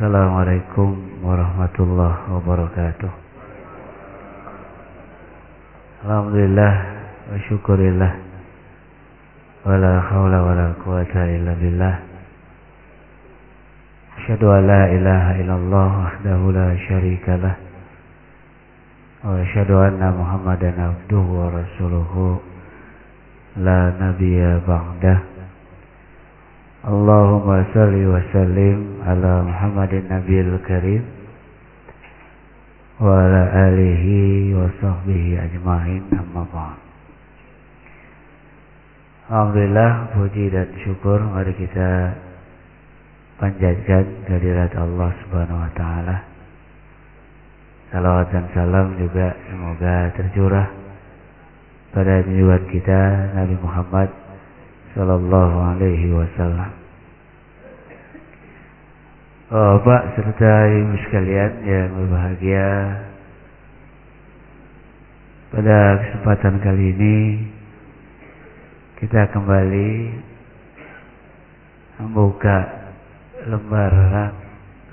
Assalamualaikum warahmatullahi wabarakatuh. Alhamdulillah wa syukurillah. Wala hawla wala quwata illa billah. Asyadu an la ilaha illallah wahdahu la syarika lah. Wa asyadu anna muhammadan abduhu wa rasuluhu. La nabiya ba'dah Allahumma salli wa sallim ala muhammadin nabiyil karim Wa ala alihi wa sahbihi ajma'in amma ba'd Alhamdulillah puji dan syukur mari kita panjatkan kehadirat Allah Subhanahu wa taala. Salawat dan salam juga semoga tercurah pada junjungan kita Nabi Muhammad sallallahu alaihi wasallam. Bapak serta ibu sekalian yang berbahagia pada kesempatan kali ini kita kembali membuka lembaran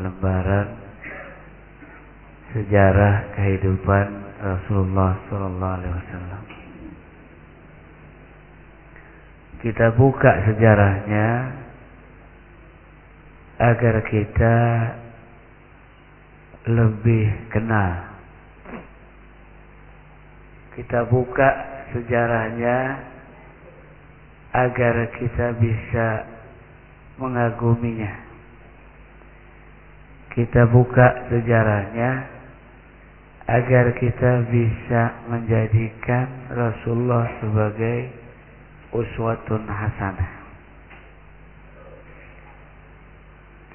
lembaran sejarah kehidupan Rasulullah Sallallahu Alaihi Wasallam. Kita buka sejarahnya agar kita lebih kenal. Kita buka sejarahnya agar kita bisa mengaguminya. Kita buka sejarahnya agar kita bisa menjadikan Rasulullah sebagai uswatun hasanah.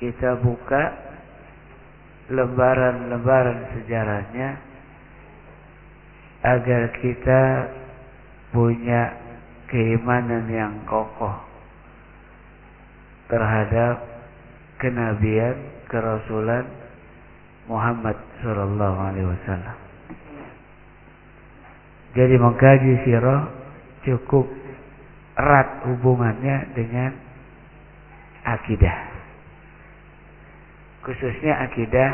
Kita buka lembaran-lembaran sejarahnya agar kita punya keimanan yang kokoh terhadap kenabian, kerasulan Muhammad sallallahu alaihi wasallam. Jadi mengkaji sirah cukup erat hubungannya dengan akidah. Khususnya akidah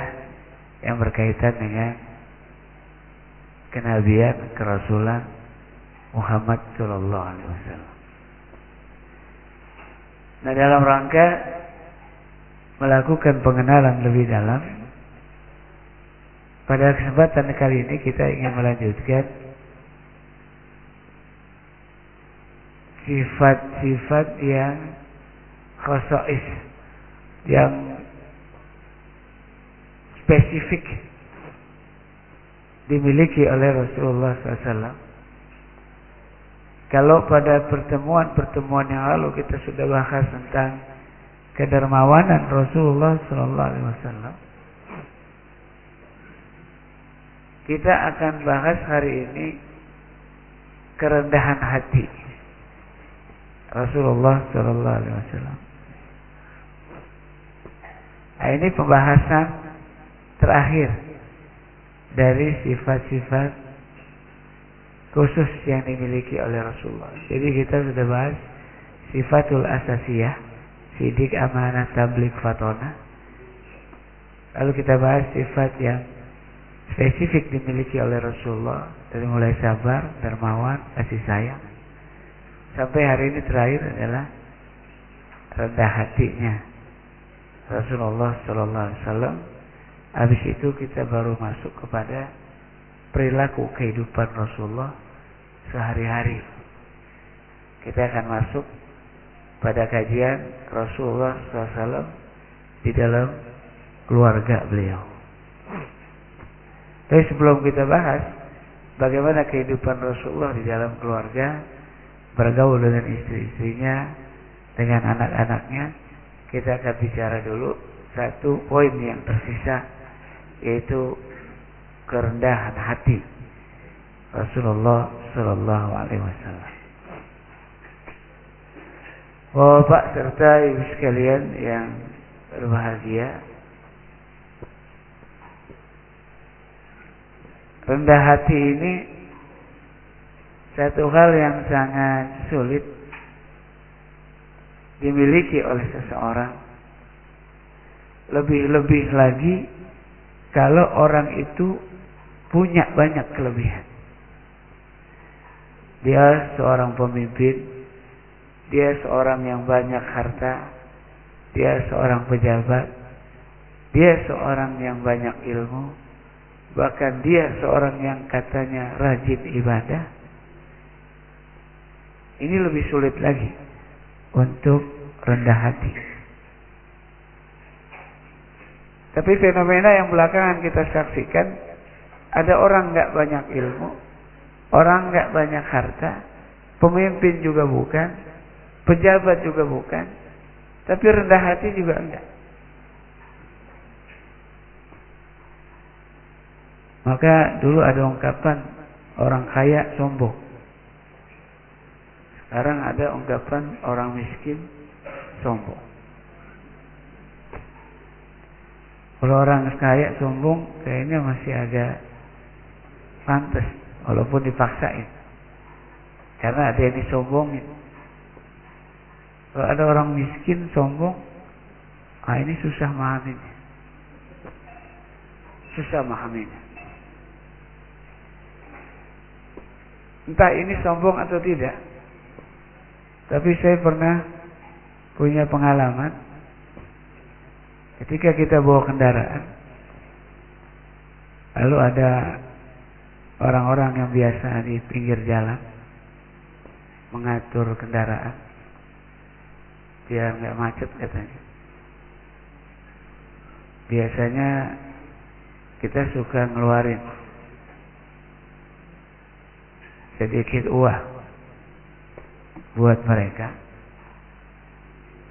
yang berkaitan dengan kenabian, kerasulan Muhammad Sallallahu Alaihi Wasallam. Nah dalam rangka melakukan pengenalan lebih dalam, pada kesempatan kali ini kita ingin melanjutkan sifat-sifat yang khosais, yang spesifik dimiliki oleh Rasulullah SAW. Kalau pada pertemuan-pertemuan yang lalu kita sudah bahas tentang kedermawanan Rasulullah Wasallam, kita akan bahas hari ini kerendahan hati Rasulullah Sallallahu Alaihi Wasallam. Nah, ini pembahasan terakhir dari sifat-sifat khusus yang dimiliki oleh Rasulullah. Jadi kita sudah bahas sifatul asasiyah, sidik amanah tablik fatona. Lalu kita bahas sifat yang spesifik dimiliki oleh Rasulullah dari mulai sabar, dermawan, kasih sayang. Sampai hari ini terakhir adalah rendah hatinya Rasulullah Sallallahu Alaihi Wasallam. Habis itu kita baru masuk kepada perilaku kehidupan Rasulullah sehari-hari. Kita akan masuk pada kajian Rasulullah SAW di dalam keluarga beliau. Tapi sebelum kita bahas bagaimana kehidupan Rasulullah di dalam keluarga, bergaul dengan istri-istrinya, dengan anak-anaknya, kita akan bicara dulu satu poin yang tersisa yaitu kerendahan hati. Rasulullah Sallallahu Alaihi Wasallam. Bapak serta ibu sekalian yang berbahagia, rendah hati ini satu hal yang sangat sulit dimiliki oleh seseorang lebih-lebih lagi kalau orang itu punya banyak kelebihan. Dia seorang pemimpin, dia seorang yang banyak harta, dia seorang pejabat, dia seorang yang banyak ilmu, bahkan dia seorang yang katanya rajin ibadah. Ini lebih sulit lagi untuk rendah hati. Tapi fenomena yang belakangan kita saksikan ada orang nggak banyak ilmu, orang nggak banyak harta, pemimpin juga bukan, pejabat juga bukan, tapi rendah hati juga enggak. Maka dulu ada ungkapan orang kaya sombong. Sekarang ada ungkapan orang miskin sombong. Kalau orang kaya sombong kayaknya masih agak pantas walaupun dipaksain. Karena ada yang disombongin. Kalau ada orang miskin sombong, ah ini susah memahaminya. Susah memahaminya. Entah ini sombong atau tidak. Tapi saya pernah punya pengalaman ketika kita bawa kendaraan lalu ada orang-orang yang biasa di pinggir jalan mengatur kendaraan biar nggak macet katanya. Biasanya kita suka ngeluarin sedikit uang buat mereka.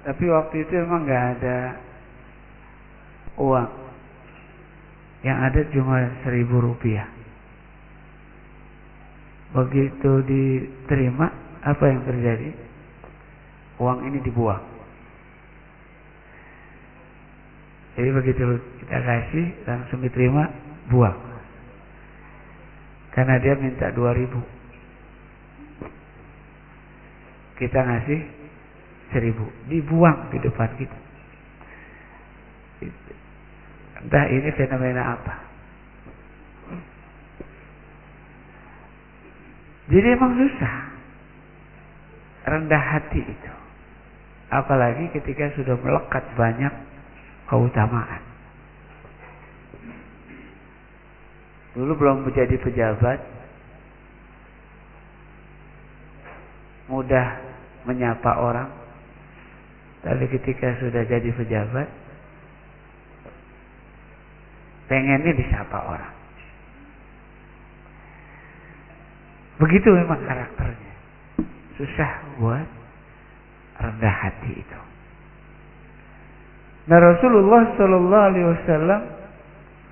Tapi waktu itu memang nggak ada uang. Yang ada cuma seribu rupiah. Begitu diterima, apa yang terjadi? Uang ini dibuang. Jadi begitu kita kasih, langsung diterima, buang. Karena dia minta dua ribu kita ngasih seribu. Dibuang di depan kita. Entah ini fenomena apa. Jadi emang susah. Rendah hati itu. Apalagi ketika sudah melekat banyak keutamaan. Dulu belum menjadi pejabat. Mudah menyapa orang. Tapi ketika sudah jadi pejabat, pengennya disapa orang. Begitu memang karakternya. Susah buat rendah hati itu. Nah Rasulullah Shallallahu Alaihi Wasallam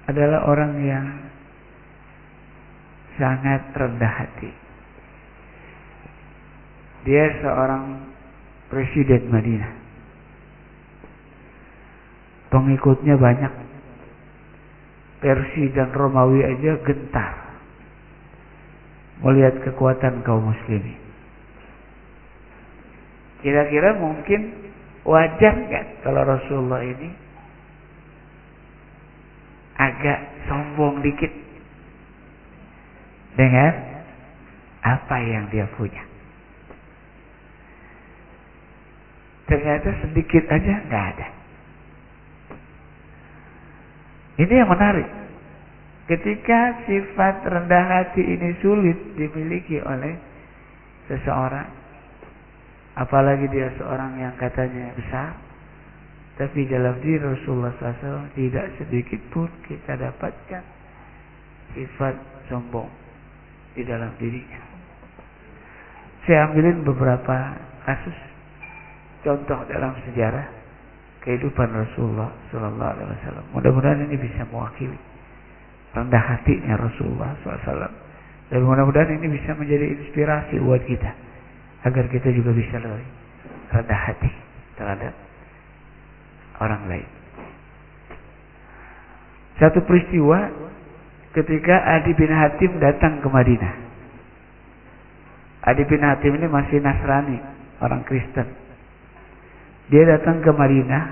adalah orang yang sangat rendah hati. Dia seorang presiden Madinah. Pengikutnya banyak. Persi dan Romawi aja gentar. Melihat kekuatan kaum muslimin. Kira-kira mungkin wajar nggak kalau Rasulullah ini agak sombong dikit dengan apa yang dia punya. Ternyata sedikit aja nggak ada. Ini yang menarik. Ketika sifat rendah hati ini sulit dimiliki oleh seseorang, apalagi dia seorang yang katanya besar, tapi dalam diri Rasulullah SAW tidak sedikit pun kita dapatkan sifat sombong di dalam dirinya. Saya ambilin beberapa kasus contoh dalam sejarah kehidupan Rasulullah Sallallahu Alaihi Wasallam. Mudah-mudahan ini bisa mewakili rendah hatinya Rasulullah SAW. Dan mudah-mudahan ini bisa menjadi inspirasi buat kita agar kita juga bisa lebih rendah hati terhadap orang lain. Satu peristiwa ketika Adi bin Hatim datang ke Madinah. Adi bin Hatim ini masih Nasrani, orang Kristen. Dia datang ke Madinah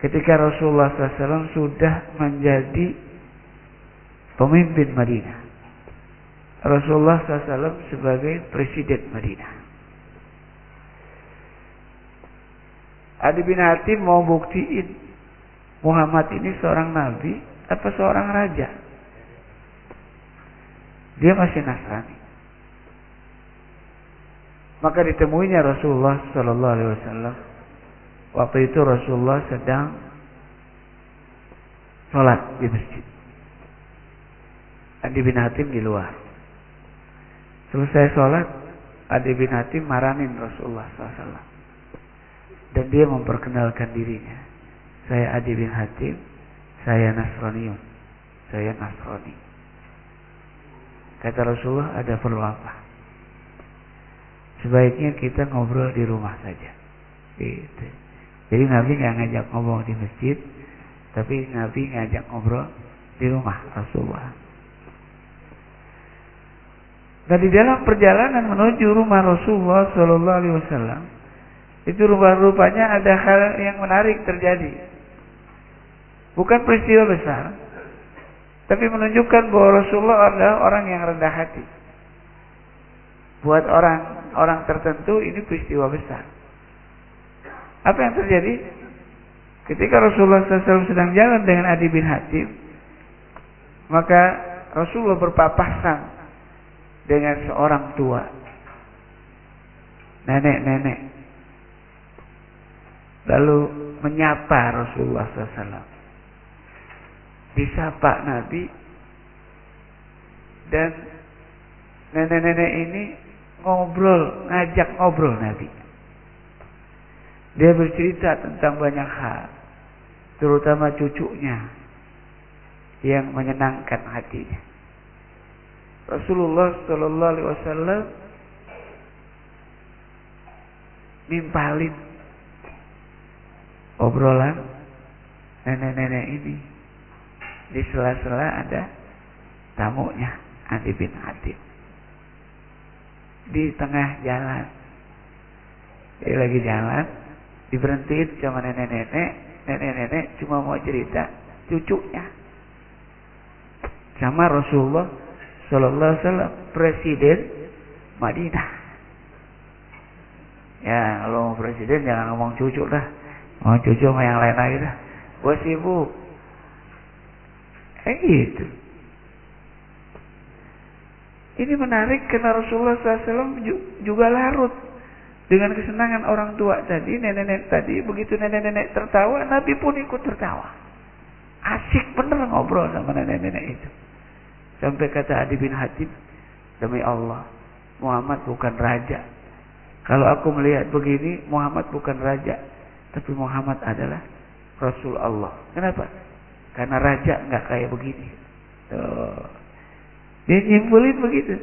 ketika Rasulullah SAW sudah menjadi pemimpin Madinah. Rasulullah SAW sebagai presiden Madinah. Adi bin Hatim mau buktiin Muhammad ini seorang nabi apa seorang raja. Dia masih Nasrani. Maka ditemuinya Rasulullah Sallallahu Alaihi Wasallam. Waktu itu Rasulullah sedang sholat di masjid. Adi bin Hatim di luar. Selesai sholat, Adi bin Hatim marahin Rasulullah SAW. Dan dia memperkenalkan dirinya. Saya Adi bin Hatim, saya Nasraniun. Saya Nasrani. Kata Rasulullah, ada perlu apa? Sebaiknya kita ngobrol di rumah saja. Gitu. Jadi Nabi nggak ngajak ngobrol di masjid, tapi Nabi ngajak ngobrol di rumah Rasulullah. Nah di dalam perjalanan menuju rumah Rasulullah Shallallahu Alaihi Wasallam itu rupa-rupanya ada hal yang menarik terjadi. Bukan peristiwa besar, tapi menunjukkan bahwa Rasulullah adalah orang yang rendah hati. Buat orang orang tertentu ini peristiwa besar. Apa yang terjadi? Ketika Rasulullah SAW sedang jalan dengan Adi bin Hatim, maka Rasulullah berpapasan dengan seorang tua, nenek-nenek, lalu menyapa Rasulullah SAW. Disapa Nabi dan nenek-nenek ini ngobrol, ngajak ngobrol Nabi. Dia bercerita tentang banyak hal, terutama cucunya yang menyenangkan hatinya. Rasulullah Shallallahu Alaihi Wasallam nimpalin obrolan nenek-nenek ini di sela-sela ada tamunya Adi bin Hatim di tengah jalan. Dia lagi jalan diberhentiin sama nenek-nenek nenek-nenek cuma mau cerita cucunya. Sama Rasulullah Sallallahu Alaihi Wasallam presiden Madinah. Ya kalau mau presiden jangan ngomong cucu lah mau cucu sama yang lain lagi dah. Gue sibuk. Eh gitu ini menarik karena Rasulullah SAW juga larut dengan kesenangan orang tua tadi, nenek-nenek tadi. Begitu nenek-nenek tertawa, Nabi pun ikut tertawa. Asik bener ngobrol sama nenek-nenek itu. Sampai kata Adi bin Hatim, demi Allah, Muhammad bukan raja. Kalau aku melihat begini, Muhammad bukan raja, tapi Muhammad adalah Rasul Allah. Kenapa? Karena raja nggak kayak begini. Tuh. Dia nyimpulin begitu.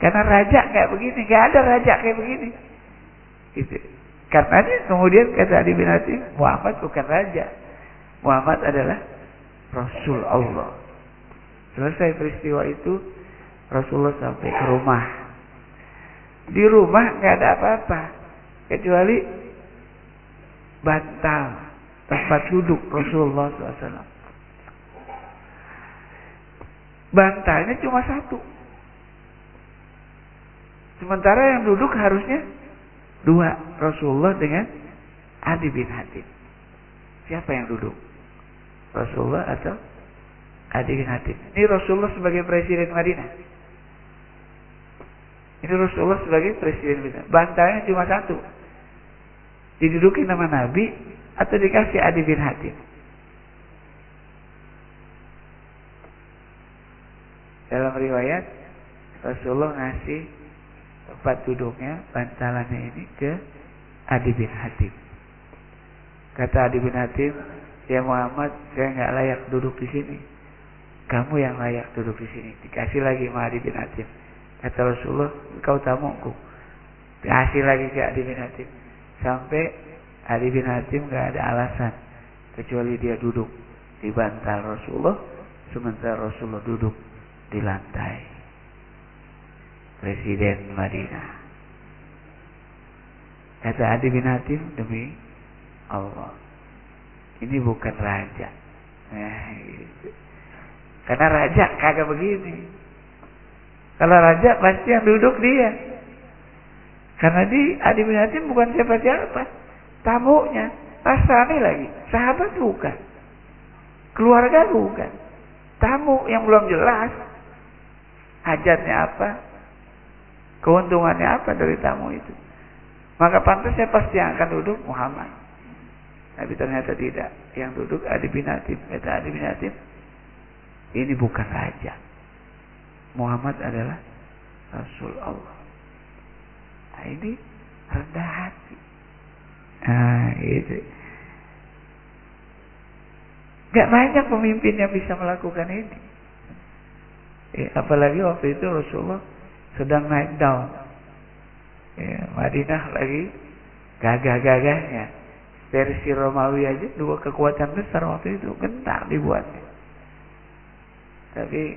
Karena raja kayak begini, nggak ada raja kayak begini. Gitu. Karena kemudian kata Adi bin Muhammad bukan raja. Muhammad adalah Rasul Allah. Selesai peristiwa itu, Rasulullah sampai ke rumah. Di rumah nggak ada apa-apa, kecuali bantal tempat duduk Rasulullah SAW. Bantalnya cuma satu. Sementara yang duduk harusnya dua. Rasulullah dengan Adi bin Hatim. Siapa yang duduk? Rasulullah atau Adi bin Hatim? Ini Rasulullah sebagai presiden Madinah. Ini Rasulullah sebagai presiden Madinah. Bantalnya cuma satu. Diduduki nama Nabi atau dikasih Adi bin Hatim. Dalam riwayat Rasulullah ngasih tempat duduknya bantalannya ini ke Adi bin Hatim. Kata Adi bin Hatim, ya Muhammad, saya nggak layak duduk di sini. Kamu yang layak duduk di sini. Dikasih lagi sama Adi bin Hatim. Kata Rasulullah, engkau tamuku. Dikasih lagi ke Adi bin Hatim. Sampai Adi bin Hatim nggak ada alasan kecuali dia duduk di bantal Rasulullah, sementara Rasulullah duduk di lantai Presiden Madinah. Kata Adi bin Hatim demi Allah. ini bukan raja. Nah, gitu. Karena raja kagak begini. Kalau raja pasti yang duduk dia. Karena di Adi bin Hatim bukan siapa-siapa. Tamunya. Nasrani lagi. Sahabat bukan. Keluarga bukan. Tamu yang belum jelas. Hajatnya apa. Keuntungannya apa dari tamu itu. Maka pantasnya pasti yang akan duduk Muhammad. Tapi ternyata tidak. Yang duduk Adi bin Hatim. Kata Adi bin Hatim. Ini bukan raja. Muhammad adalah Rasul Allah. Nah, ini rendah hati. Nah, itu. Gak banyak pemimpin yang bisa melakukan ini. Ya, apalagi waktu itu Rasulullah sedang naik down. Ya, Madinah lagi gagah-gagahnya. Versi Romawi aja dua kekuatan besar waktu itu gentar dibuatnya. Tapi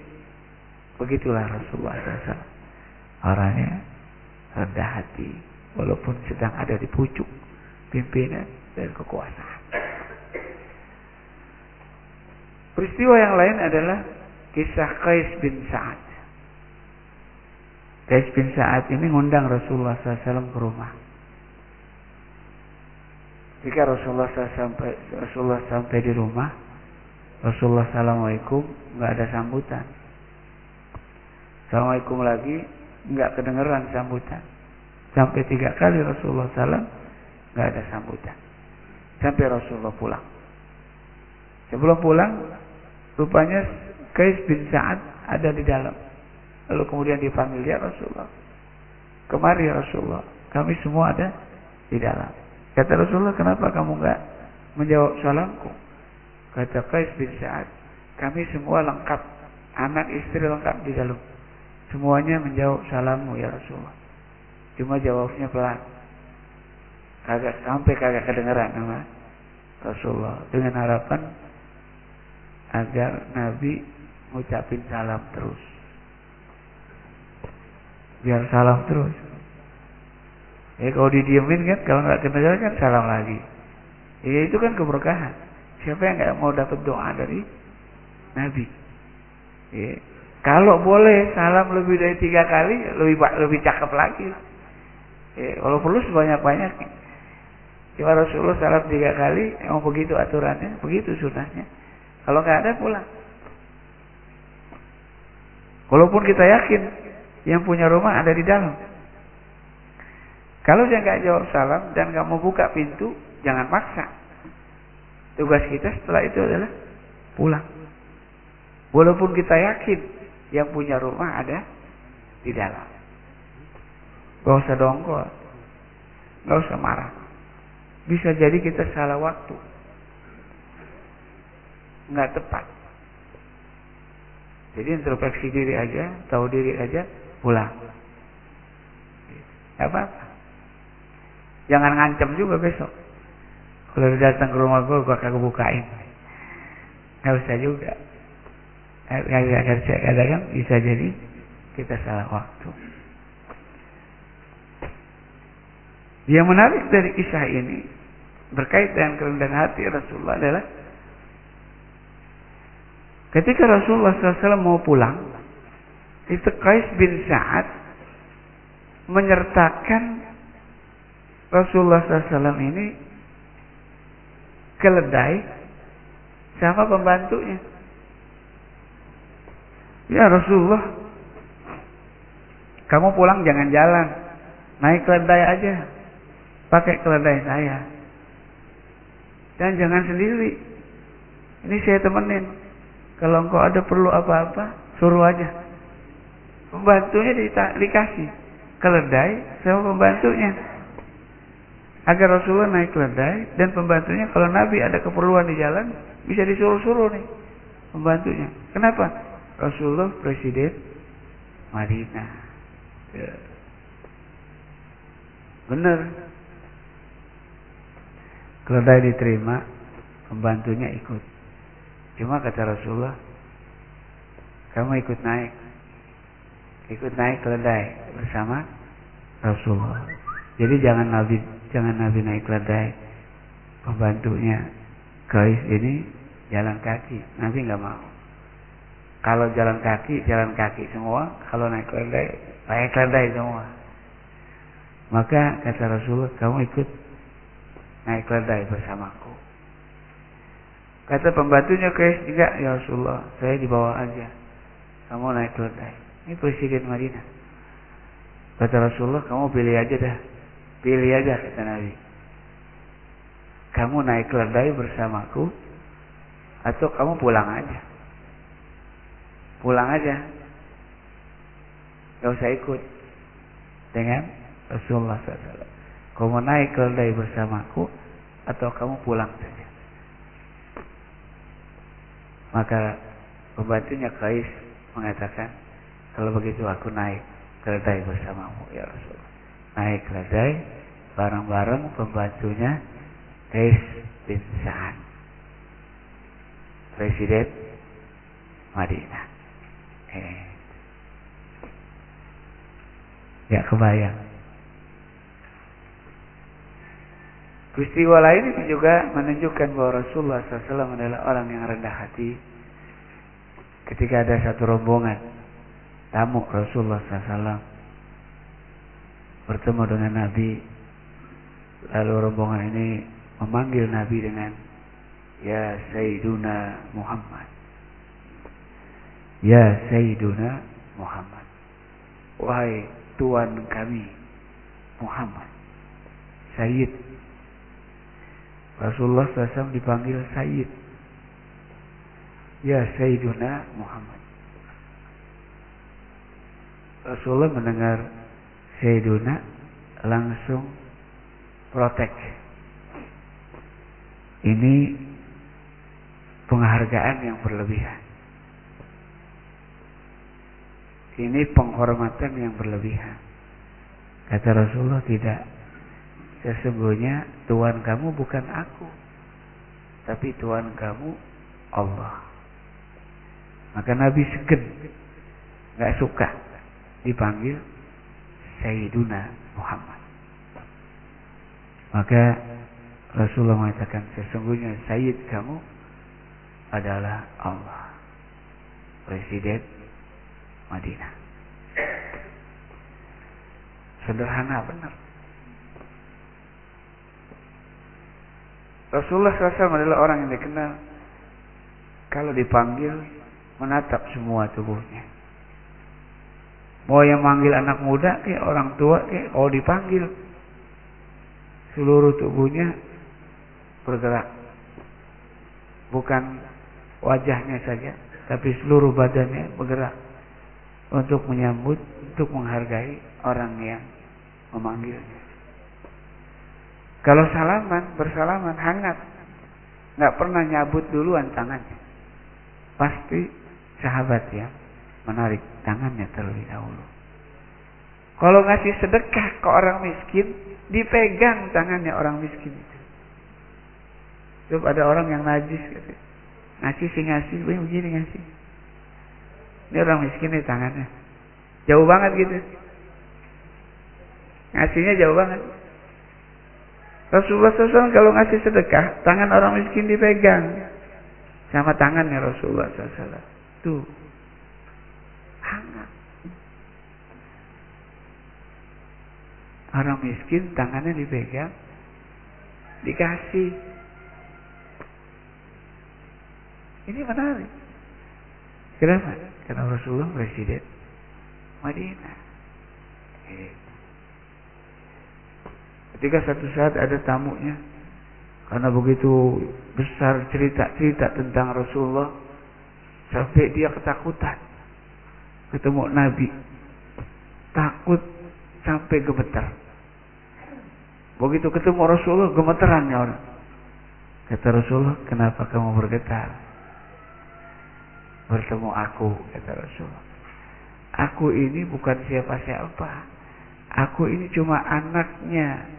begitulah Rasulullah SAW. Orangnya rendah hati walaupun sedang ada di pucuk pimpinan dan kekuasaan. Peristiwa yang lain adalah kisah Qais bin Sa'ad. Qais bin Sa'ad ini ngundang Rasulullah SAW ke rumah. Jika Rasulullah SAW sampai, Rasulullah sampai di rumah, Rasulullah Assalamualaikum, nggak ada sambutan. Assalamualaikum lagi, nggak kedengeran sambutan. Sampai tiga kali Rasulullah SAW nggak ada sambutan. Sampai Rasulullah pulang. Sebelum pulang, rupanya Kais bin Sa'ad ada di dalam. Lalu kemudian dipanggil ya Rasulullah. Kemari ya Rasulullah. Kami semua ada di dalam. Kata Rasulullah, kenapa kamu nggak menjawab salamku? Kata Kais bin Sa'ad, kami semua lengkap. Anak istri lengkap di dalam. Semuanya menjawab salammu ya Rasulullah. Cuma jawabnya pelan. Kagak sampai kagak kedengeran nama Rasulullah. Dengan harapan agar Nabi ngucapin salam terus. Biar salam terus. Ya kalau didiemin kan, kalau nggak kedengeran kan salam lagi. Ya itu kan keberkahan. Siapa yang nggak mau dapat doa dari Nabi? Ya. Kalau boleh salam lebih dari tiga kali, lebih lebih cakep lagi. Ya, kalau perlu sebanyak banyaknya. Cuma Rasulullah salam tiga kali, emang begitu aturannya, begitu sunnahnya. Kalau nggak ada pulang. Walaupun kita yakin yang punya rumah ada di dalam. Kalau dia nggak jawab salam dan nggak mau buka pintu, jangan maksa. Tugas kita setelah itu adalah pulang. Walaupun kita yakin yang punya rumah ada di dalam. Gak usah dongkol. Gak usah marah. Bisa jadi kita salah waktu. Nggak tepat. Jadi introspeksi diri aja, tahu diri aja, pulang. Gak apa-apa. Jangan ngancam juga besok. Kalau datang ke rumah gue, gue kagak bukain. Gak usah juga. Kadang-kadang bisa jadi kita salah waktu. Yang menarik dari kisah ini berkait dengan kerendahan hati Rasulullah adalah ketika Rasulullah SAW mau pulang, itu Qais bin Sa'ad menyertakan Rasulullah SAW ini keledai sama pembantunya. Ya Rasulullah, kamu pulang jangan jalan, naik keledai aja, pakai keledai saya. Dan jangan sendiri, ini saya temenin. Kalau engkau ada perlu apa-apa, suruh aja. Pembantunya di, dikasih keledai sama pembantunya. Agar Rasulullah naik keledai dan pembantunya kalau Nabi ada keperluan di jalan bisa disuruh-suruh nih pembantunya. Kenapa? Rasulullah presiden Madinah. Ya. Benar. Keledai diterima, pembantunya ikut. Cuma kata Rasulullah, kamu ikut naik. Ikut naik keledai bersama Rasulullah. Jadi jangan Nabi jangan Nabi naik keledai, pembantunya Kais ini jalan kaki, Nabi nggak mau. Kalau jalan kaki, jalan kaki semua. Kalau naik keledai, naik keledai semua. Maka kata Rasulullah, kamu ikut naik keledai bersamaku. Kata pembantunya Kais juga, ya Rasulullah, saya dibawa aja. Kamu naik keledai. Ini presiden Madinah. Kata Rasulullah, kamu pilih aja dah. Pilih aja, kata Nabi. Kamu naik keledai bersamaku, atau kamu pulang aja. Pulang aja. Gak usah ikut dengan Rasulullah SAW. Kamu naik keledai bersamaku, atau kamu pulang saja. Maka pembantunya Kais mengatakan, kalau begitu aku naik keledai bersamamu ya Rasulullah. Naik keledai bareng-bareng pembantunya Kais bin Sa'ad. Presiden Madinah. Eh. Ya kebayang. Peristiwa lain ini juga menunjukkan bahwa Rasulullah SAW adalah orang yang rendah hati. Ketika ada satu rombongan tamu Rasulullah SAW bertemu dengan Nabi, lalu rombongan ini memanggil Nabi dengan Ya Sayyiduna Muhammad. Ya Sayyiduna Muhammad. Wahai Tuan kami Muhammad. Sayyid. Rasulullah SAW dipanggil Sayyid. Ya Sayyiduna Muhammad. Rasulullah mendengar Sayyiduna langsung protek. Ini penghargaan yang berlebihan. Ini penghormatan yang berlebihan. Kata Rasulullah tidak. Sesungguhnya Tuhan kamu bukan aku. Tapi Tuhan kamu Allah. Maka Nabi segen. Gak suka dipanggil Sayyiduna Muhammad. Maka Rasulullah mengatakan sesungguhnya Sayyid kamu adalah Allah. Presiden Madinah. Sederhana benar. Rasulullah SAW adalah orang yang dikenal kalau dipanggil menatap semua tubuhnya. Mau yang manggil anak muda kayak orang tua kayak kalau dipanggil seluruh tubuhnya bergerak. Bukan wajahnya saja, tapi seluruh badannya bergerak untuk menyambut, untuk menghargai orang yang memanggilnya. Kalau salaman, bersalaman hangat, nggak pernah nyabut duluan tangannya. Pasti sahabat ya menarik tangannya terlebih dahulu. Kalau ngasih sedekah ke orang miskin, dipegang tangannya orang miskin itu. Coba ada orang yang najis gitu. Ngasih sih ngasih, begini ngasih. Ini orang miskin nih tangannya. Jauh banget gitu. Ngasihnya jauh banget. Rasulullah SAW kalau ngasih sedekah, tangan orang miskin dipegang. Sama tangannya Rasulullah SAW. Tuh. Hangat. Orang miskin tangannya dipegang. Dikasih. Ini menarik. Kenapa? Karena Rasulullah presiden Madinah. Ketika satu saat ada tamunya, karena begitu besar cerita-cerita tentang Rasulullah, sampai dia ketakutan. Ketemu Nabi, takut sampai gemetar. Begitu ketemu Rasulullah, gemeterannya orang. Kata Rasulullah, kenapa kamu bergetar? Bertemu aku, kata Rasulullah. Aku ini bukan siapa-siapa. Aku ini cuma anaknya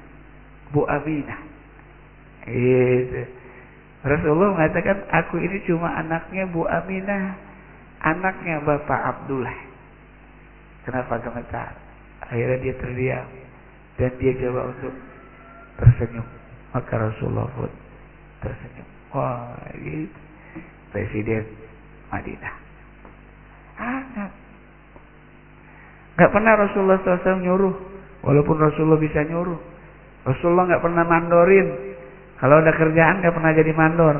Bu Aminah. Itu. Rasulullah mengatakan, aku ini cuma anaknya Bu Aminah. Anaknya Bapak Abdullah. Kenapa gemetar? Akhirnya dia terdiam. Dan dia coba untuk tersenyum. Maka Rasulullah pun tersenyum. Wah, gitu. Presiden Madinah. Hangat. Gak pernah Rasulullah SAW nyuruh. Walaupun Rasulullah bisa nyuruh. Rasulullah gak pernah mandorin. Kalau ada kerjaan gak pernah jadi mandor.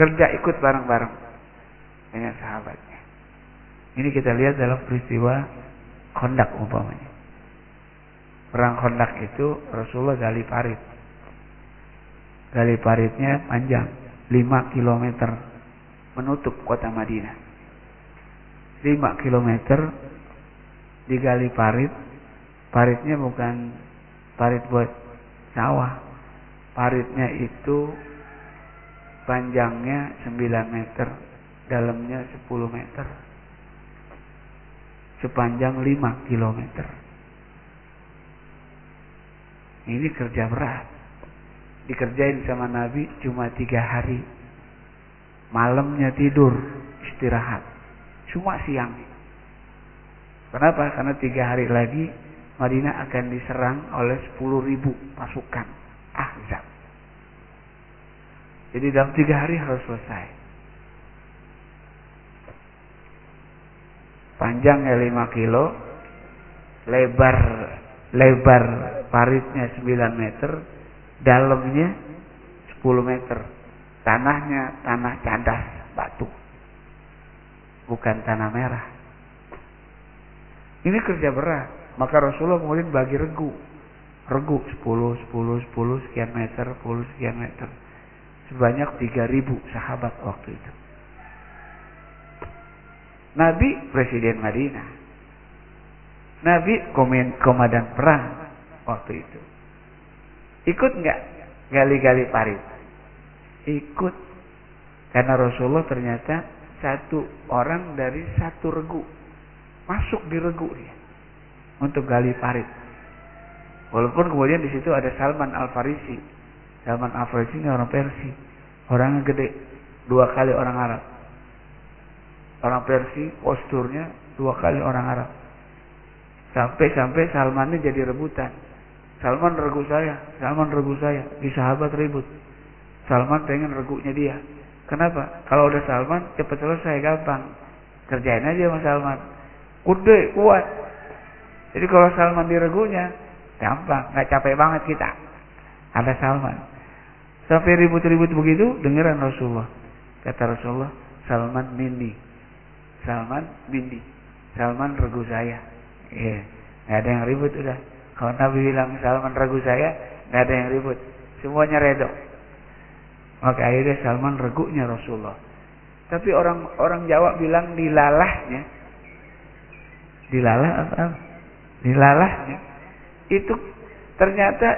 Kerja ikut bareng-bareng. Dengan sahabatnya. Ini kita lihat dalam peristiwa kondak umpamanya. Perang kondak itu Rasulullah gali parit. Gali paritnya panjang 5 km menutup kota Madinah. 5 km digali parit. Paritnya bukan parit buat sawah. Paritnya itu panjangnya 9 meter, dalamnya 10 meter. Sepanjang 5 kilometer. Ini kerja berat. Dikerjain sama Nabi cuma tiga hari. Malamnya tidur, istirahat. Cuma siang. Kenapa? Karena tiga hari lagi Madinah akan diserang oleh 10 ribu pasukan Ahzab. Jadi dalam tiga hari harus selesai. Panjangnya 5 kilo, lebar lebar paritnya 9 meter, dalamnya 10 meter. Tanahnya tanah cadas, batu. Bukan tanah merah. Ini kerja berat. Maka Rasulullah kemudian bagi regu. Regu 10, 10, 10 sekian meter, 10 sekian meter. Sebanyak 3000 sahabat waktu itu. Nabi Presiden Madinah. Nabi komandan perang waktu itu. Ikut nggak gali-gali parit? Ikut. Karena Rasulullah ternyata satu orang dari satu regu. Masuk di regu dia. Untuk gali parit. Walaupun kemudian di situ ada Salman Al Farisi. Salman Al Farisi ini orang Persia. Orangnya gede. Dua kali orang Arab. Orang Persia posturnya dua kali orang Arab. Sampai-sampai Salman ini jadi rebutan. Salman regu saya, Salman regu saya. Di sahabat ribut. Salman pengen regunya dia. Kenapa? Kalau udah Salman cepat selesai gampang. Kerjain aja sama Salman. Kude kuat. Jadi kalau Salman diregunya gampang, nggak capek banget kita. Ada Salman. Sampai ribut-ribut begitu, dengeran Rasulullah. Kata Rasulullah, Salman mini. Salman mini. Salman regu saya. Iya, yeah. nggak ada yang ribut udah. Kalau Nabi bilang Salman regu saya, nggak ada yang ribut. Semuanya redo. Maka akhirnya Salman regunya Rasulullah. Tapi orang orang Jawa bilang dilalahnya. Dilalah apa? Dilalahnya. Itu ternyata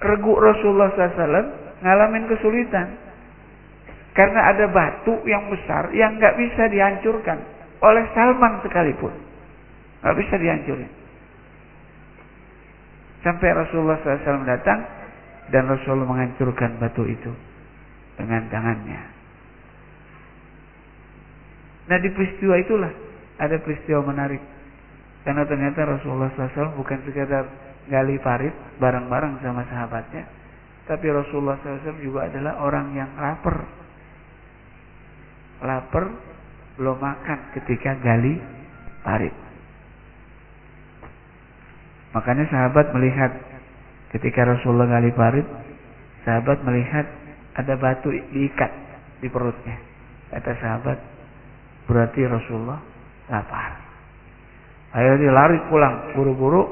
regu Rasulullah SAW ngalamin kesulitan. Karena ada batu yang besar yang nggak bisa dihancurkan oleh Salman sekalipun. Nggak bisa dihancurin. Sampai Rasulullah SAW datang dan Rasulullah menghancurkan batu itu dengan tangannya. Nah di peristiwa itulah ada peristiwa menarik. Karena ternyata Rasulullah SAW bukan sekadar gali parit bareng-bareng sama sahabatnya. Tapi Rasulullah SAW juga adalah orang yang lapar. Lapar belum makan ketika gali parit. Makanya sahabat melihat ketika Rasulullah gali parit, sahabat melihat ada batu diikat di perutnya. Kata sahabat, berarti Rasulullah lapar. Akhirnya dia lari pulang buru-buru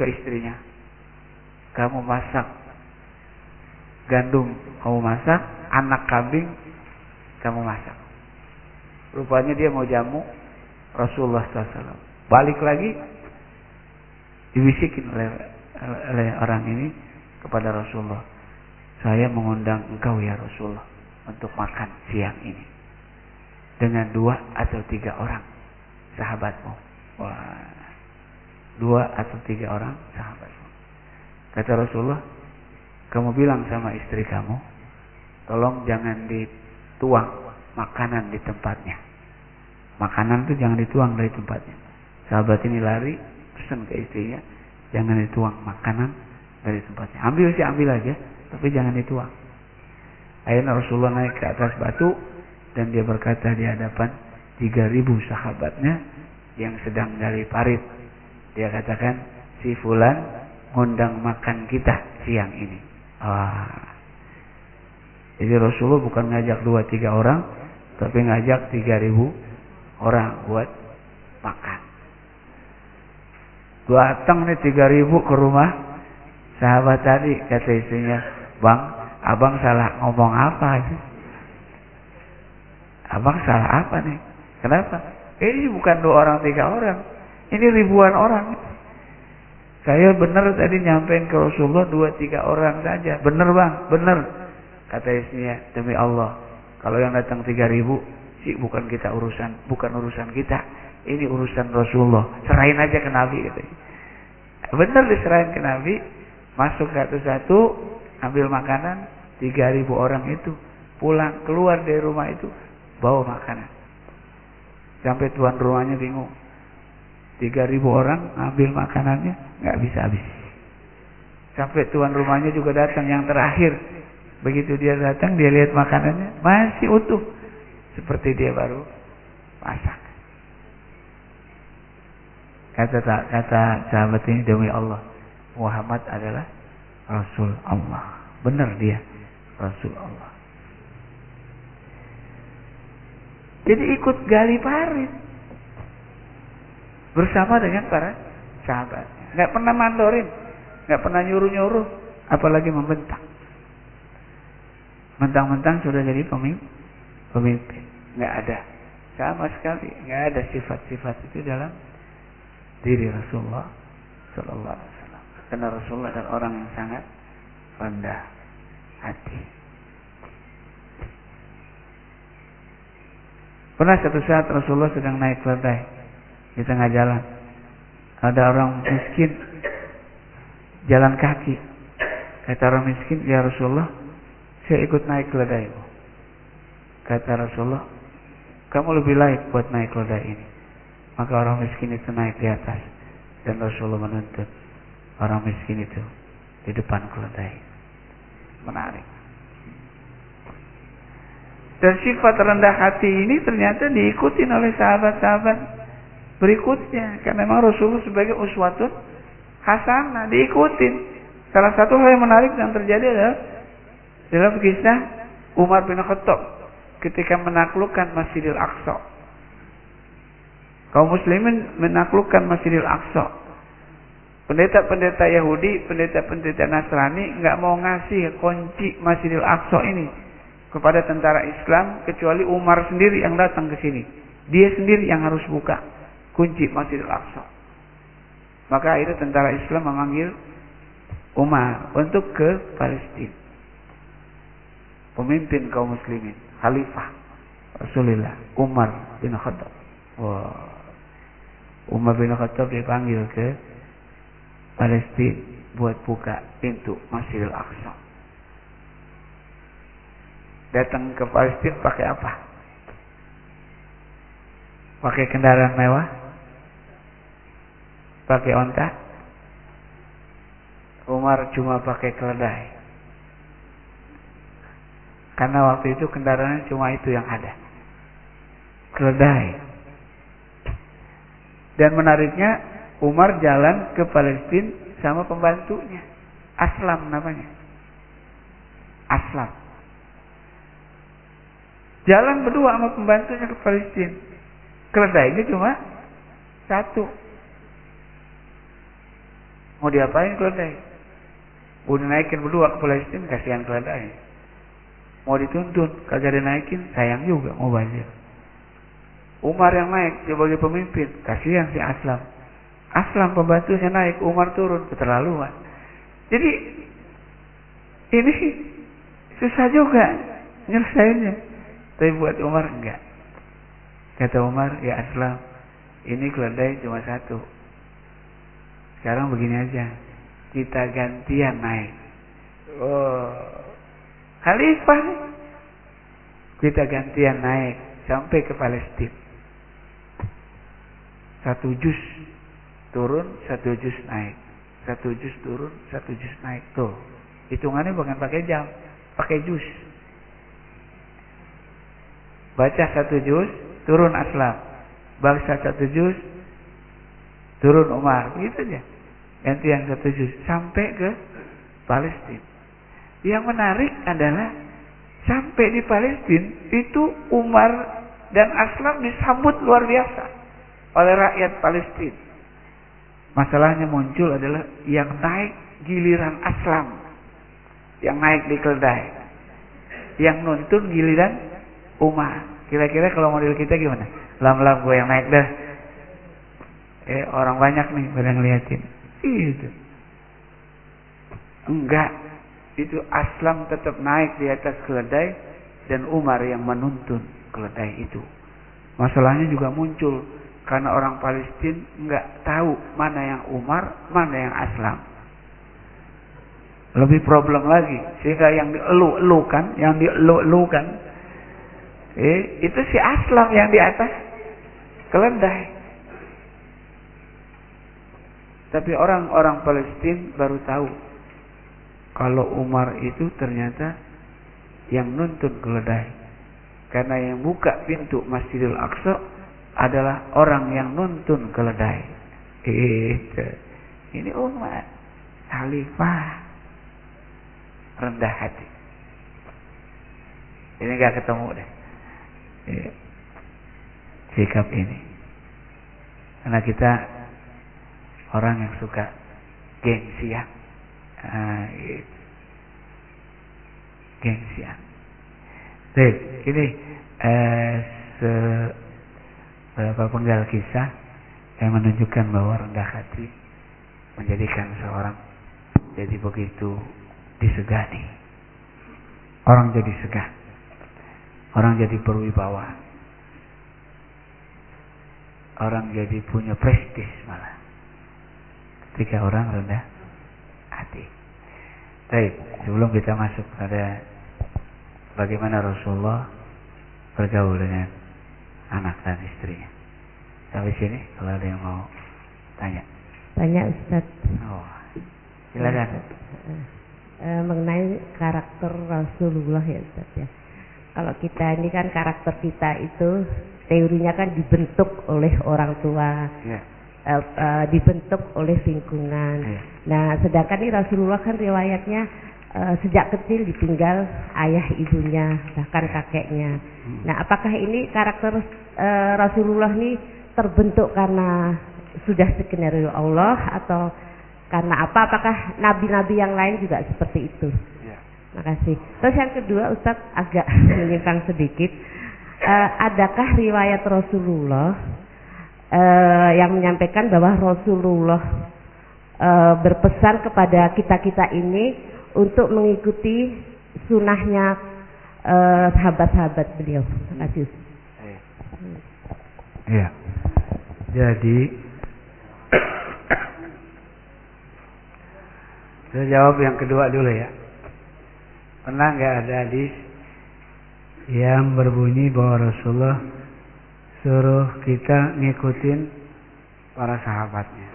ke istrinya. Kamu masak gandum, kamu masak anak kambing, kamu masak. Rupanya dia mau jamu Rasulullah SAW. Balik lagi, dibisikin oleh, oleh orang ini kepada Rasulullah. Saya mengundang engkau ya Rasulullah untuk makan siang ini. Dengan dua atau tiga orang sahabatmu. Wah. Dua atau tiga orang sahabatmu. Kata Rasulullah, kamu bilang sama istri kamu, tolong jangan dituang makanan di tempatnya. Makanan itu jangan dituang dari tempatnya. Sahabat ini lari, pesan ke istrinya, jangan dituang makanan dari tempatnya. Ambil sih ambil aja, tapi jangan dituang. Akhirnya Rasulullah naik ke atas batu dan dia berkata di hadapan 3000 sahabatnya yang sedang dari parit. Dia katakan, si fulan ngundang makan kita siang ini. Ah. Jadi Rasulullah bukan ngajak dua tiga orang, tapi ngajak 3000 orang buat makan. Datang nih 3000 ke rumah sahabat tadi kata istrinya, "Bang, abang salah ngomong apa sih?" Abang salah apa nih? Kenapa? Ini bukan dua orang, tiga orang. Ini ribuan orang. Saya benar tadi nyampein ke Rasulullah dua tiga orang saja. Benar bang, benar. Kata istrinya, demi Allah. Kalau yang datang tiga ribu, sih bukan kita urusan, bukan urusan kita. Ini urusan Rasulullah. Serahin aja ke Nabi. Katanya. Benar diserahin ke Nabi. Masuk satu-satu, ambil makanan. Tiga ribu orang itu pulang keluar dari rumah itu bawa makanan. Sampai tuan rumahnya bingung. Tiga ribu orang ambil makanannya nggak bisa habis. Sampai tuan rumahnya juga datang yang terakhir. Begitu dia datang dia lihat makanannya masih utuh seperti dia baru masak. Kata kata sahabat ini demi Allah Muhammad adalah Rasul Allah. Benar dia Rasul Allah. Jadi ikut gali parit bersama dengan para sahabat. Nggak pernah mandorin, nggak pernah nyuruh-nyuruh, apalagi membentak. Mentang-mentang sudah jadi pemimpin, pemimpin. Nggak ada sama sekali, nggak ada sifat-sifat itu dalam diri Rasulullah Sallallahu Alaihi Wasallam. Karena Rasulullah adalah orang yang sangat rendah hati. Pernah satu saat Rasulullah sedang naik keledai di tengah jalan. Ada orang miskin jalan kaki. Kata orang miskin, ya Rasulullah, saya ikut naik keledaimu. Kata Rasulullah, kamu lebih layak buat naik keledai ini. Maka orang miskin itu naik di atas. Dan Rasulullah menuntut orang miskin itu di depan keledai. Menarik. Dan sifat rendah hati ini ternyata diikuti oleh sahabat-sahabat berikutnya. Karena memang Rasulullah sebagai uswatun hasanah diikutin. Salah satu hal yang menarik yang terjadi adalah dalam kisah Umar bin Khattab ketika menaklukkan Masjidil Aqsa. Kaum muslimin menaklukkan Masjidil Aqsa. Pendeta-pendeta Yahudi, pendeta-pendeta Nasrani nggak mau ngasih kunci Masjidil Aqsa ini kepada tentara Islam kecuali Umar sendiri yang datang ke sini. Dia sendiri yang harus buka kunci Masjidil Aqsa. Maka akhirnya tentara Islam memanggil Umar untuk ke Palestina. Pemimpin kaum muslimin, khalifah Rasulullah Umar bin Khattab. Umar bin Khattab dipanggil ke Palestina buat buka pintu Masjidil Aqsa datang ke Palestina pakai apa? Pakai kendaraan mewah? Pakai onta? Umar cuma pakai keledai. Karena waktu itu kendaraannya cuma itu yang ada. Keledai. Dan menariknya Umar jalan ke Palestina sama pembantunya. Aslam namanya. Aslam. Jalan berdua sama pembantunya ke Palestina. Keledainya cuma satu. Mau diapain keledai? Mau dinaikin berdua ke Palestina, kasihan keledai. Mau dituntun, kagak dinaikin, sayang juga mau banjir. Umar yang naik sebagai pemimpin, kasihan si Aslam. Aslam pembantunya naik, Umar turun, keterlaluan. Jadi ini susah juga nyelesainnya. Tapi buat Umar enggak. Kata Umar, ya Aslam, ini keledai cuma satu. Sekarang begini aja, kita gantian naik. Oh, Khalifah. Kita gantian naik sampai ke Palestina. Satu jus turun, satu jus naik. Satu jus turun, satu jus naik. Tuh, Hitungannya bukan pakai jam, pakai jus. Baca satu jus, turun aslam. Baca satu jus, turun Umar. Gitu aja. Ganti yang satu jus. Sampai ke Palestina. Yang menarik adalah sampai di Palestina itu Umar dan Aslam disambut luar biasa oleh rakyat Palestina. Masalahnya muncul adalah yang naik giliran Aslam. Yang naik di keledai. Yang nuntun giliran Umar. Kira-kira kalau model kita gimana? Lam-lam gue yang naik dah. Eh orang banyak nih pada ngeliatin. Itu. Enggak. Itu Aslam tetap naik di atas keledai dan Umar yang menuntun keledai itu. Masalahnya juga muncul karena orang Palestina enggak tahu mana yang Umar, mana yang Aslam. Lebih problem lagi, sehingga yang dielu-elukan, yang dielu-elukan, eh, itu si Aslam yang di atas keledai. Tapi orang-orang Palestina baru tahu kalau Umar itu ternyata yang nuntun keledai. Karena yang buka pintu Masjidil Aqsa adalah orang yang nuntun keledai. Itu. Ini Umar. Khalifah. Rendah hati. Ini gak ketemu deh. Iya. Sikap ini. Karena kita orang yang suka gengsi ya. Nah, gitu. Gengsian. Baik, ini eh, beberapa penggal kisah yang menunjukkan bahwa rendah hati menjadikan seorang jadi begitu disegani. Orang jadi segan. Orang jadi berwibawa. Orang jadi punya prestis malah. Ketika orang rendah hati. Baik, sebelum kita masuk pada bagaimana Rasulullah bergaul dengan anak dan istrinya. Sampai sini kalau ada yang mau tanya. Tanya Ustaz. Oh, silakan. E, mengenai karakter Rasulullah ya Ustaz ya. Kalau kita ini kan karakter kita itu teorinya kan dibentuk oleh orang tua. Ya. Uh, uh, dibentuk oleh lingkungan. Ya. Nah, sedangkan ini Rasulullah kan riwayatnya uh, sejak kecil ditinggal ayah ibunya, bahkan kakeknya. Hmm. Nah, apakah ini karakter uh, Rasulullah ini terbentuk karena sudah skenario Allah atau karena apa? Apakah nabi-nabi yang lain juga seperti itu? Makasih. Terus yang kedua, Ustadz agak menyimpang sedikit. Uh, adakah riwayat Rasulullah uh, yang menyampaikan bahwa Rasulullah uh, berpesan kepada kita kita ini untuk mengikuti sunnahnya sahabat-sahabat uh, beliau. Terima kasih. Ya. Jadi saya jawab yang kedua dulu ya. Pernah nggak ada hadis yang berbunyi bahwa Rasulullah suruh kita ngikutin para sahabatnya.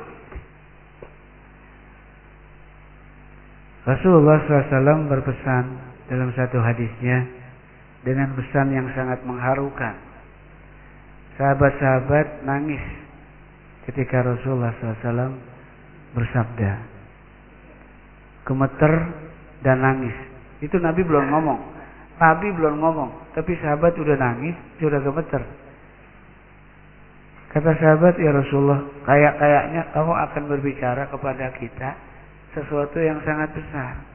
Rasulullah SAW berpesan dalam satu hadisnya dengan pesan yang sangat mengharukan. Sahabat-sahabat nangis ketika Rasulullah SAW bersabda. Gemeter dan nangis. Itu Nabi belum ngomong. Nabi belum ngomong. Tapi sahabat udah nangis, sudah gemeter. Kata sahabat, ya Rasulullah, kayak-kayaknya kamu akan berbicara kepada kita sesuatu yang sangat besar.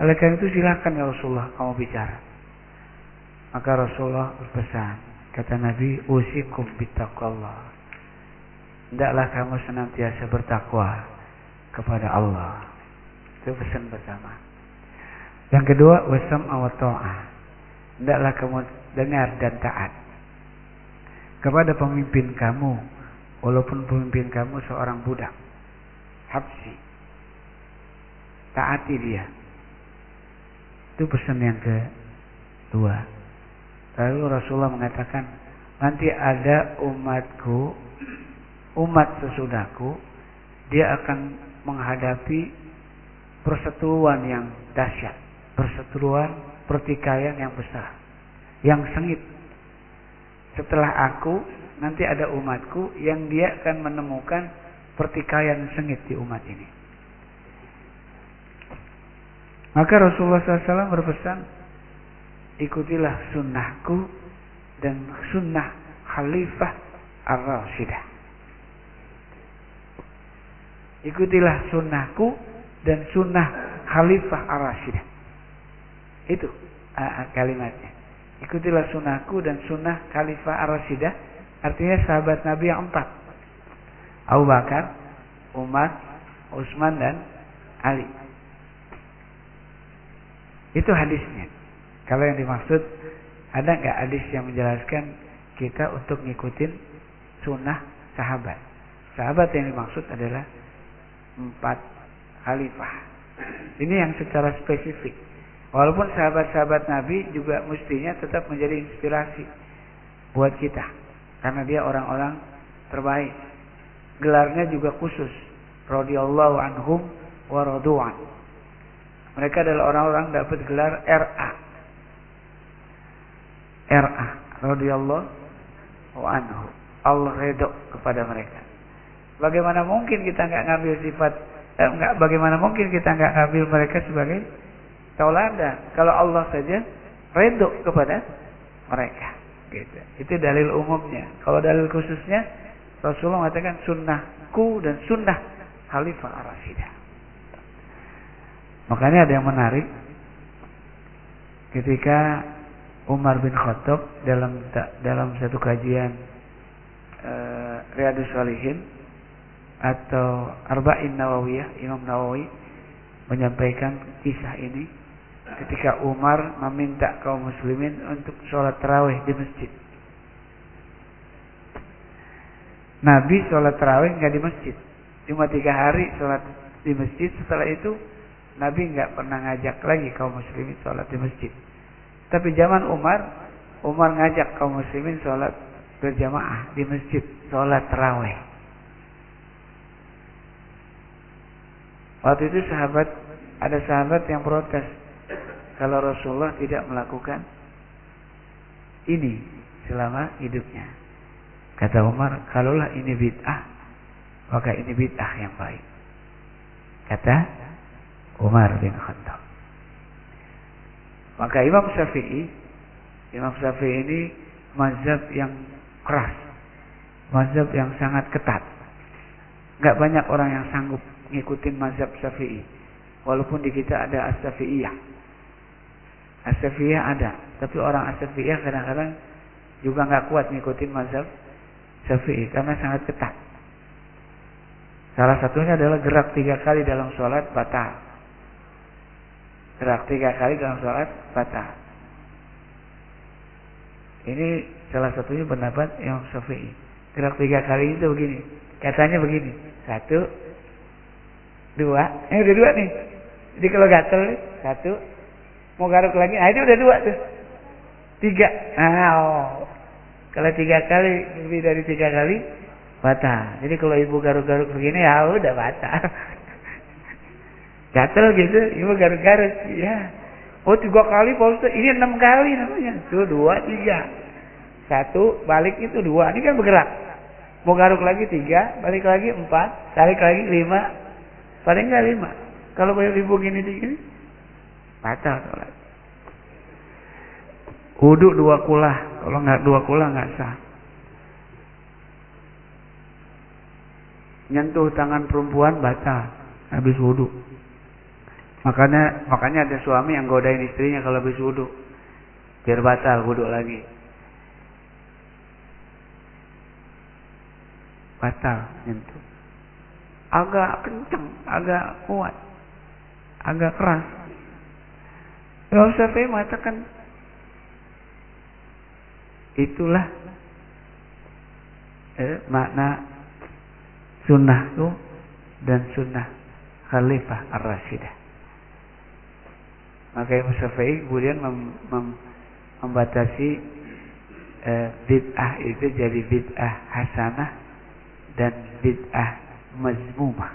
Oleh karena itu silakan ya Rasulullah kamu bicara. Maka Rasulullah berpesan, kata Nabi, usikum bitaqallah. Hendaklah kamu senantiasa bertakwa kepada Allah. Itu pesan pertama. Yang kedua, wasam wa ta'ah. Hendaklah kamu dengar dan taat kepada pemimpin kamu walaupun pemimpin kamu seorang budak. Habsi. Taati dia. Itu pesan yang kedua. Lalu Rasulullah mengatakan nanti ada umatku umat sesudahku dia akan menghadapi perseteruan yang dahsyat, perseteruan pertikaian yang besar, yang sengit. Setelah aku, nanti ada umatku yang dia akan menemukan pertikaian sengit di umat ini. Maka Rasulullah SAW berpesan, ikutilah sunnahku dan sunnah Khalifah Ar-Rashidah. Ikutilah sunnahku dan sunnah Khalifah Ar-Rashidah. Itu kalimatnya. Ikutilah sunnahku dan sunnah Khalifah Ar-Rashidah. Artinya sahabat Nabi yang empat. Abu Bakar, Umar, Utsman dan Ali. Itu hadisnya. Kalau yang dimaksud ada nggak hadis yang menjelaskan kita untuk ngikutin sunnah sahabat? Sahabat yang dimaksud adalah empat khalifah. Ini yang secara spesifik. Walaupun sahabat-sahabat Nabi juga mestinya tetap menjadi inspirasi buat kita. Karena dia orang-orang terbaik. Gelarnya juga khusus. Radiyallahu anhum wa radu'an. Mereka adalah orang-orang dapat gelar RA. RA. Radiyallahu anhu. Allah redho kepada mereka. Bagaimana mungkin kita nggak ngambil sifat eh, enggak, bagaimana mungkin kita nggak ngambil mereka sebagai tauladan kalau Allah saja redho kepada mereka. Gitu. itu dalil umumnya. Kalau dalil khususnya Rasulullah mengatakan sunnahku dan sunnah Khalifah Ar-Rashidah. Makanya ada yang menarik. Ketika Umar bin Khattab dalam dalam satu kajian uh, Riyadus Salihin atau Arba'in Nawawiyah Imam Nawawi menyampaikan kisah ini ketika Umar meminta kaum muslimin untuk sholat terawih di masjid. Nabi sholat terawih nggak di masjid, cuma tiga hari sholat di masjid. Setelah itu Nabi nggak pernah ngajak lagi kaum muslimin sholat di masjid. Tapi zaman Umar, Umar ngajak kaum muslimin sholat berjamaah di masjid, sholat terawih. Waktu itu sahabat ada sahabat yang protes kalau Rasulullah tidak melakukan ini selama hidupnya. Kata Umar, kalaulah ini bid'ah, maka ini bid'ah yang baik. Kata Umar bin Khattab. Maka Imam Syafi'i, Imam Syafi'i ini mazhab yang keras, mazhab yang sangat ketat. Gak banyak orang yang sanggup ngikutin mazhab Syafi'i. Walaupun di kita ada As-Syafi'iyah. Asafiyah ada, tapi orang Asafiyah kadang-kadang juga nggak kuat ngikutin mazhab Syafi'i karena sangat ketat. Salah satunya adalah gerak tiga kali dalam sholat batal. Gerak tiga kali dalam sholat batal. Ini salah satunya pendapat yang Syafi'i. Gerak tiga kali itu begini. Katanya begini. Satu, dua. Eh udah dua nih. Jadi kalau gatel, satu, mau garuk lagi. Nah itu udah dua tuh. Tiga. Nah oh. Kalau tiga kali lebih dari tiga kali batal. Jadi kalau ibu garuk-garuk begini ya udah batal. Gatel gitu. Ibu garuk-garuk ya oh tiga kali pak ini enam kali namanya. Tuh dua tiga. Satu balik itu dua. Ini kan bergerak. Mau garuk lagi tiga. Balik lagi empat. Tarik lagi lima. Paling nggak lima. Kalau ibu gini gini batal sholat. Wudhu dua kulah, kalau nggak dua kulah nggak sah. Nyentuh tangan perempuan batal habis wudhu. Makanya makanya ada suami yang godain istrinya kalau habis wudhu, biar batal wudhu lagi. Batal nyentuh. Agak kenceng, agak kuat, agak keras. Gak usah mengatakan itulah eh, makna sunnahku dan sunnah Khalifah Ar-Rashidah. Maka Imam Syafi'i kemudian mem, mem, membatasi eh, bid'ah itu jadi bid'ah hasanah dan bid'ah mazmumah.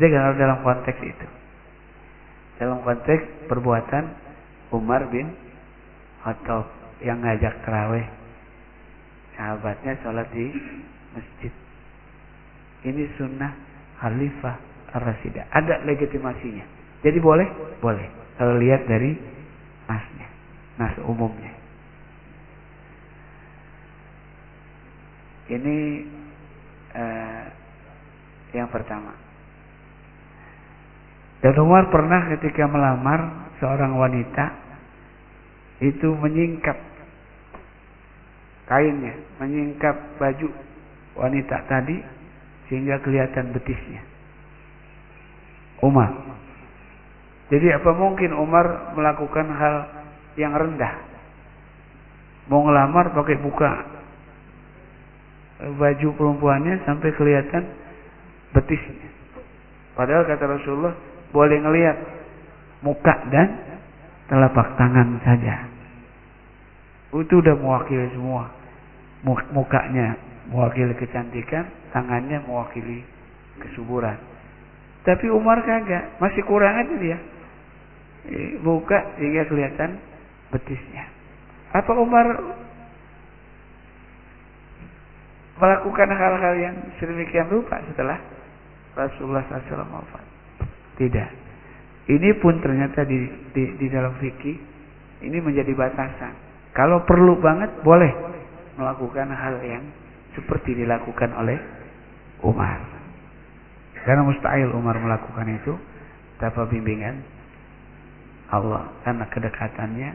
Jadi kalau dalam konteks itu. Dalam konteks perbuatan Umar bin Khattab yang ngajak terawih sahabatnya sholat di masjid. Ini sunnah Khalifah Ar-Rasidah. Ada legitimasinya. Jadi boleh? Boleh. Kalau lihat dari nasnya. Nas umumnya. Ini uh, yang pertama. Dan Umar pernah ketika melamar seorang wanita itu menyingkap kainnya, menyingkap baju wanita tadi sehingga kelihatan betisnya. Umar. Jadi apa mungkin Umar melakukan hal yang rendah? Mau ngelamar pakai buka baju perempuannya sampai kelihatan betisnya. Padahal kata Rasulullah boleh ngelihat muka dan telapak tangan saja. Itu udah mewakili semua. Mukanya mewakili kecantikan, tangannya mewakili kesuburan. Tapi Umar kagak, masih kurang aja dia. Buka sehingga kelihatan betisnya. Apa Umar melakukan hal-hal yang sedemikian rupa setelah Rasulullah SAW wafat? Tidak. Ini pun ternyata di, di, di dalam fikih ini menjadi batasan. Kalau perlu banget boleh melakukan hal yang seperti dilakukan oleh Umar. Karena mustahil Umar melakukan itu tanpa bimbingan Allah karena kedekatannya,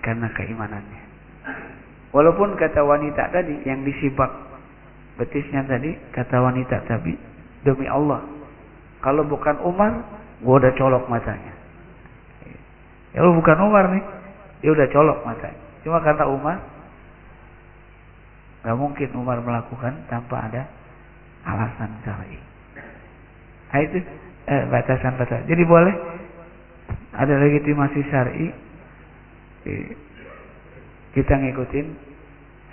karena keimanannya. Walaupun kata wanita tadi yang disibak betisnya tadi, kata wanita tadi demi Allah kalau bukan Umar, gua udah colok matanya. Kalau bukan Umar nih, dia udah colok matanya. Cuma kata Umar, nggak mungkin Umar melakukan tanpa ada alasan syar'i. Nah, itu eh, batasan-batasan. Jadi boleh ada legitimasi syar'i kita ngikutin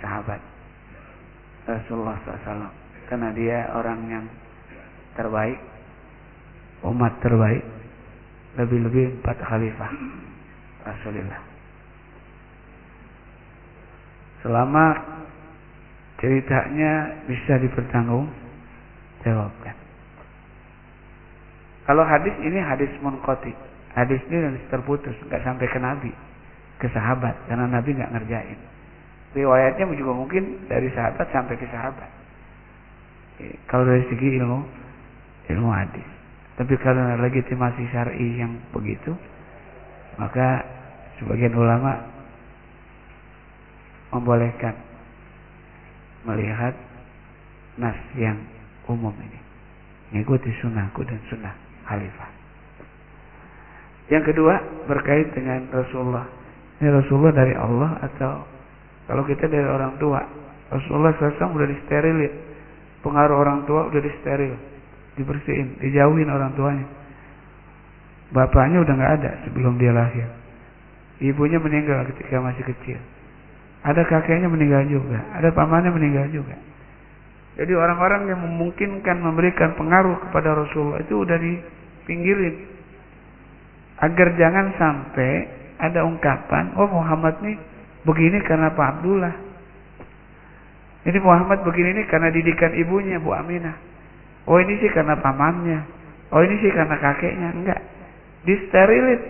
sahabat Rasulullah SAW karena dia orang yang terbaik umat terbaik. Lebih-lebih empat khalifah. Rasulullah. Selama ceritanya bisa dipertanggung jawabkan. Kalau hadis ini hadis munqati. Hadis ini hadis terputus nggak sampai ke nabi ke sahabat karena nabi nggak ngerjain. Riwayatnya juga mungkin dari sahabat sampai ke sahabat. Kalau dari segi ilmu ilmu hadis tapi karena legitimasi syar'i yang begitu, maka sebagian ulama membolehkan melihat nas yang umum ini. Mengikuti sunnahku dan sunnah khalifah. Yang kedua berkait dengan Rasulullah. Ini Rasulullah dari Allah atau kalau kita dari orang tua. Rasulullah sudah disterilin. Pengaruh orang tua sudah disteril dibersihin, dijauhin orang tuanya. Bapaknya udah nggak ada sebelum dia lahir. Ibunya meninggal ketika masih kecil. Ada kakeknya meninggal juga, ada pamannya meninggal juga. Jadi orang-orang yang memungkinkan memberikan pengaruh kepada Rasulullah itu udah dipinggirin. Agar jangan sampai ada ungkapan, oh Muhammad nih begini karena Pak Abdullah. Ini Muhammad begini nih karena didikan ibunya Bu Aminah. Oh ini sih karena pamannya. Oh ini sih karena kakeknya. Enggak. Disterilit.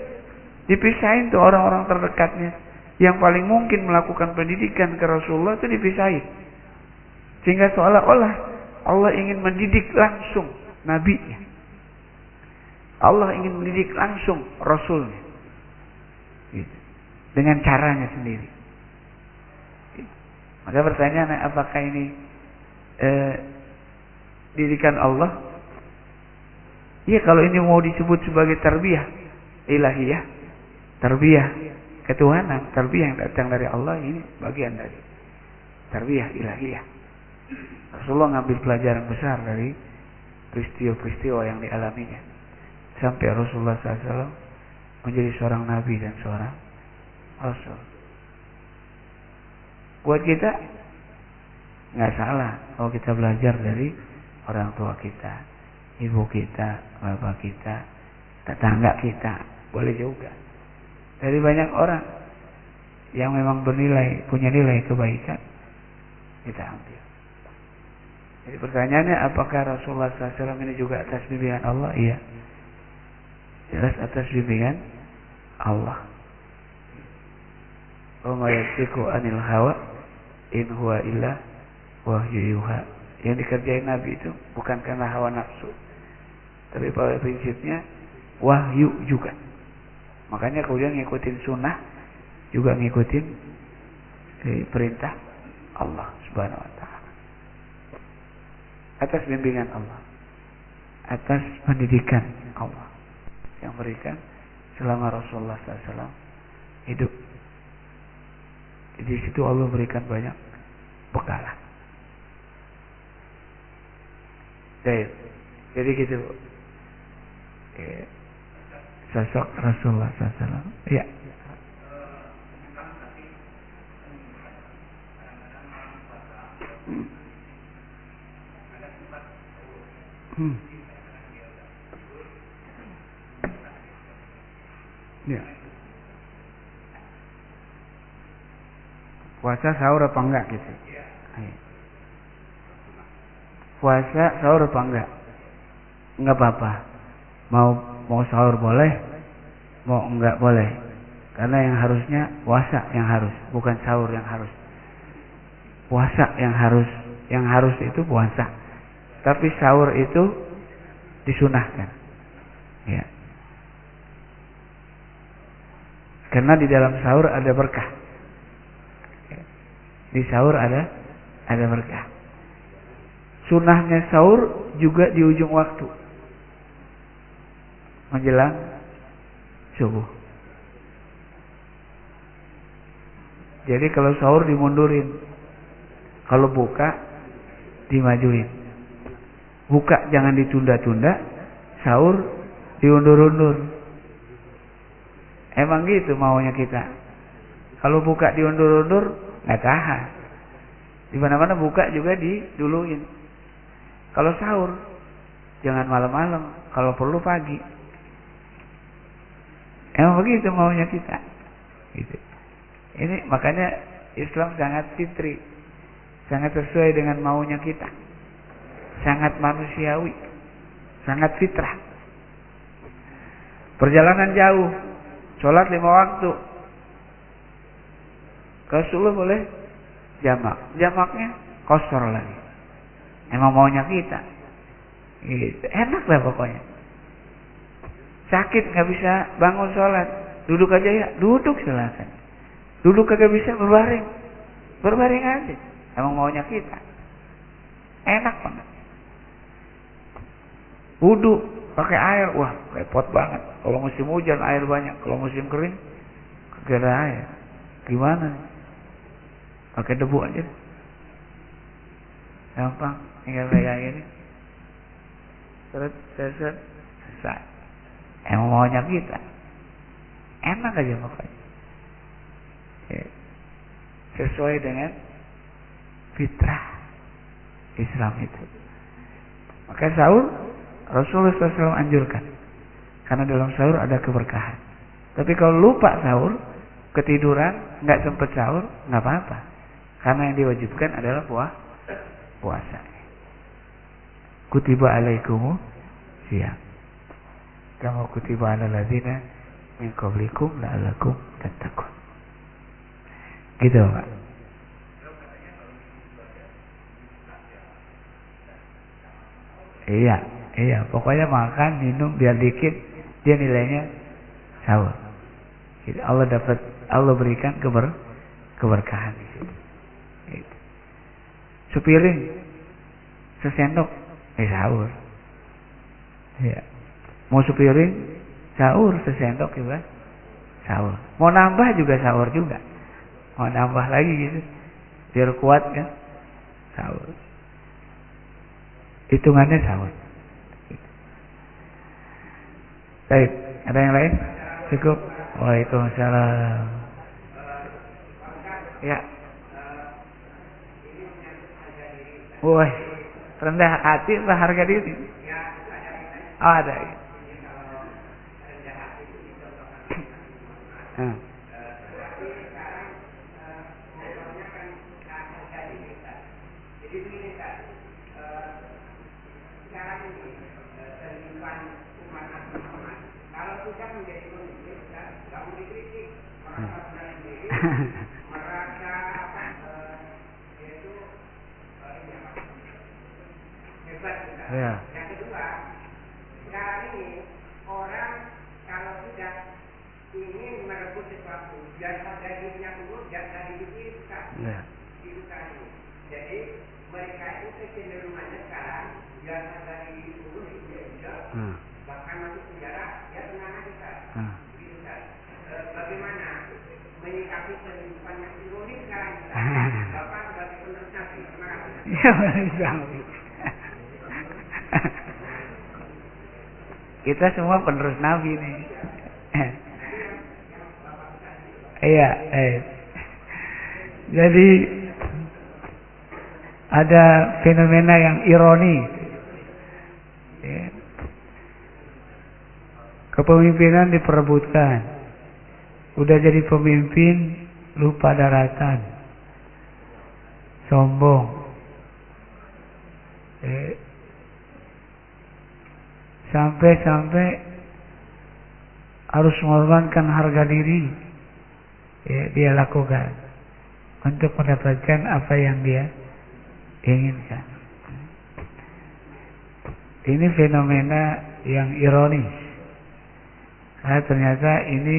Dipisahin tuh orang-orang terdekatnya. Yang paling mungkin melakukan pendidikan ke Rasulullah itu dipisahin. Sehingga seolah-olah Allah ingin mendidik langsung nabinya. Allah ingin mendidik langsung Rasulnya. Gitu. Dengan caranya sendiri. Gitu. Maka pertanyaan apakah ini eh, didikan Allah? Iya kalau ini mau disebut sebagai tarbiyah ilahiyah, tarbiyah ketuhanan, tarbiyah yang datang dari Allah ini bagian dari tarbiyah ilahiyah. Rasulullah ngambil pelajaran besar dari peristiwa-peristiwa yang dialaminya. Sampai Rasulullah SAW menjadi seorang nabi dan seorang rasul. Buat kita nggak salah kalau kita belajar dari orang tua kita. ibu kita, bapak kita, tetangga kita, boleh juga. Dari banyak orang yang memang bernilai, punya nilai kebaikan, kita ambil. Jadi pertanyaannya apakah Rasulullah SAW ini juga atas bimbingan Allah? Iya. Jelas atas bimbingan Allah. Wa anil hawa in huwa illa wahyu yuha. Yang dikerjain Nabi itu bukan karena hawa nafsu. Tapi pada prinsipnya wahyu juga. Makanya kemudian ngikutin sunnah juga ngikutin eh, perintah Allah Subhanahu wa taala. Atas bimbingan Allah. Atas pendidikan Allah yang berikan selama Rasulullah SAW hidup. Di situ Allah berikan banyak bekalan. Baik. Jadi gitu. Ya. Sosok Rasulullah SAW. Ya. Hmm. Ya. Puasa sahur apa enggak gitu? Iya. Puasa sahur apa enggak? Enggak apa-apa. Mau mau sahur boleh, mau enggak boleh. Karena yang harusnya puasa yang harus, bukan sahur yang harus. Puasa yang harus, yang harus itu puasa. Tapi sahur itu disunahkan. Ya. Karena di dalam sahur ada berkah. Di sahur ada ada berkah. Sunahnya sahur juga di ujung waktu. Menjelang subuh. Jadi kalau sahur dimundurin. Kalau buka dimajuin buka jangan ditunda-tunda, sahur diundur-undur. Emang gitu maunya kita. Kalau buka diundur-undur, nggak tahan. Di mana-mana buka juga diduluin. Kalau sahur, jangan malam-malam. Kalau perlu pagi. Emang begitu maunya kita. Gitu. Ini makanya Islam sangat fitri, sangat sesuai dengan maunya kita sangat manusiawi, sangat fitrah. Perjalanan jauh, sholat lima waktu. Subuh boleh jamak, jamaknya kosor lagi. Emang maunya kita. Gitu. Enak lah pokoknya. Sakit nggak bisa bangun sholat, duduk aja ya, duduk silakan. Duduk kagak bisa berbaring, berbaring aja. Emang maunya kita. Enak banget. Wudhu pakai air, wah repot banget. Kalau musim hujan air banyak, kalau musim kering kagak air. Gimana? Pakai debu aja. Gampang, tinggal kayak gini. Terus, terus, selesai. Emang maunya kita. Enak aja pokoknya. Ya. Sesuai dengan fitrah Islam itu. Maka sahur Rasulullah SAW anjurkan. Karena dalam sahur ada keberkahan. Tapi kalau lupa sahur, ketiduran, nggak sempat sahur, nggak apa-apa. Karena yang diwajibkan adalah puah, puasa. Kutiba alaikumu siap. Kamu kutiba ala ladina min qablikum la'alakum tattaqun. Gitu, Pak. Iya. Iya, pokoknya makan, minum biar dikit dia nilainya sahur. Jadi Allah dapat Allah berikan keber keberkahan. Gitu. Sepiring sesendok eh sahur. Iya. Mau sepiring sahur sesendok juga sahur. Mau nambah juga sahur juga. Mau nambah lagi gitu. Biar kuat kan sahur. Hitungannya sahur. Baik, ada yang lain? Cukup. Waalaikumsalam. Ya. Wah, rendah hati apa harga diri? oh, ada. Hmm. merasa apa itu hebat juga. Ya. Yang kedua, sekarang ini orang kalau sudah ingin merebut sesuatu dan dirinya dulu dan dari diri susah Ya. disukai. Jadi mereka itu kecenderungannya sekarang biasa dari dulu dia juga Hmm. bahkan masuk penjara ya tenang Kak. Hmm. Kak. Eh, bagaimana menyikapi kehidupan yang ironis sekarang kita? Bapak sebagai penerus nabi, terima kasih. Ya, bisa. Kita semua penerus Nabi nih. Iya, eh. Jadi ada fenomena yang ironi. Ya. Kepemimpinan diperebutkan. Udah jadi pemimpin, lupa daratan. Sombong. Eh, Sampai-sampai harus mengorbankan harga diri. Ya, dia lakukan untuk mendapatkan apa yang dia inginkan. Ini fenomena yang ironis. Karena ternyata ini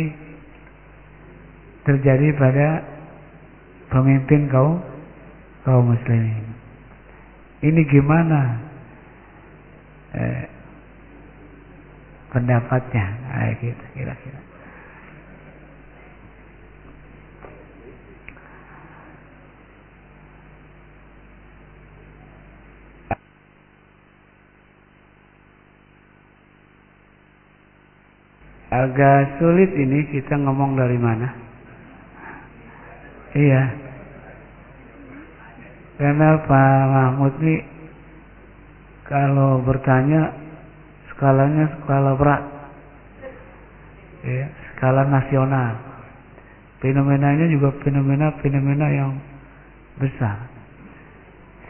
terjadi pada pemimpin kaum kaum muslimin. Ini gimana eh, pendapatnya? Nah, gitu kira-kira. Agak sulit ini kita ngomong dari mana. Iya. Karena Pak Mahmud ini kalau bertanya skalanya skala berat. Ya, skala nasional. Fenomenanya juga fenomena-fenomena yang besar.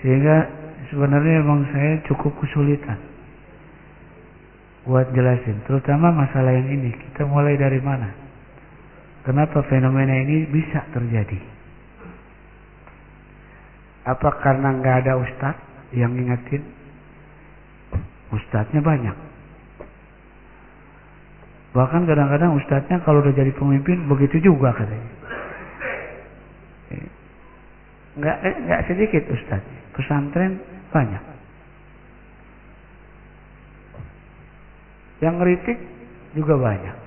Sehingga sebenarnya memang saya cukup kesulitan buat jelasin, terutama masalah yang ini. Kita mulai dari mana? Kenapa fenomena ini bisa terjadi? Apa karena nggak ada ustadz yang ngingetin? Ustadznya banyak. Bahkan kadang-kadang ustadznya kalau udah jadi pemimpin begitu juga katanya. Nggak nggak sedikit ustadz. Pesantren banyak. Yang ngeritik juga banyak.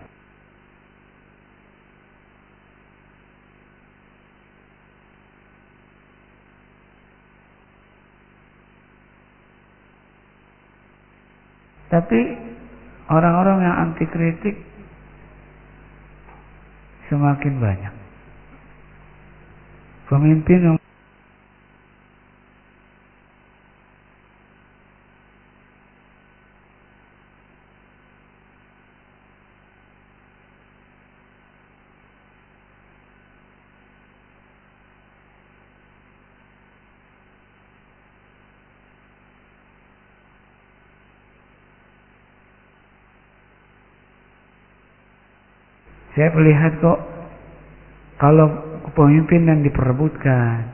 Tapi orang-orang yang anti kritik semakin banyak. Pemimpin yang Saya melihat kok kalau pemimpin yang diperebutkan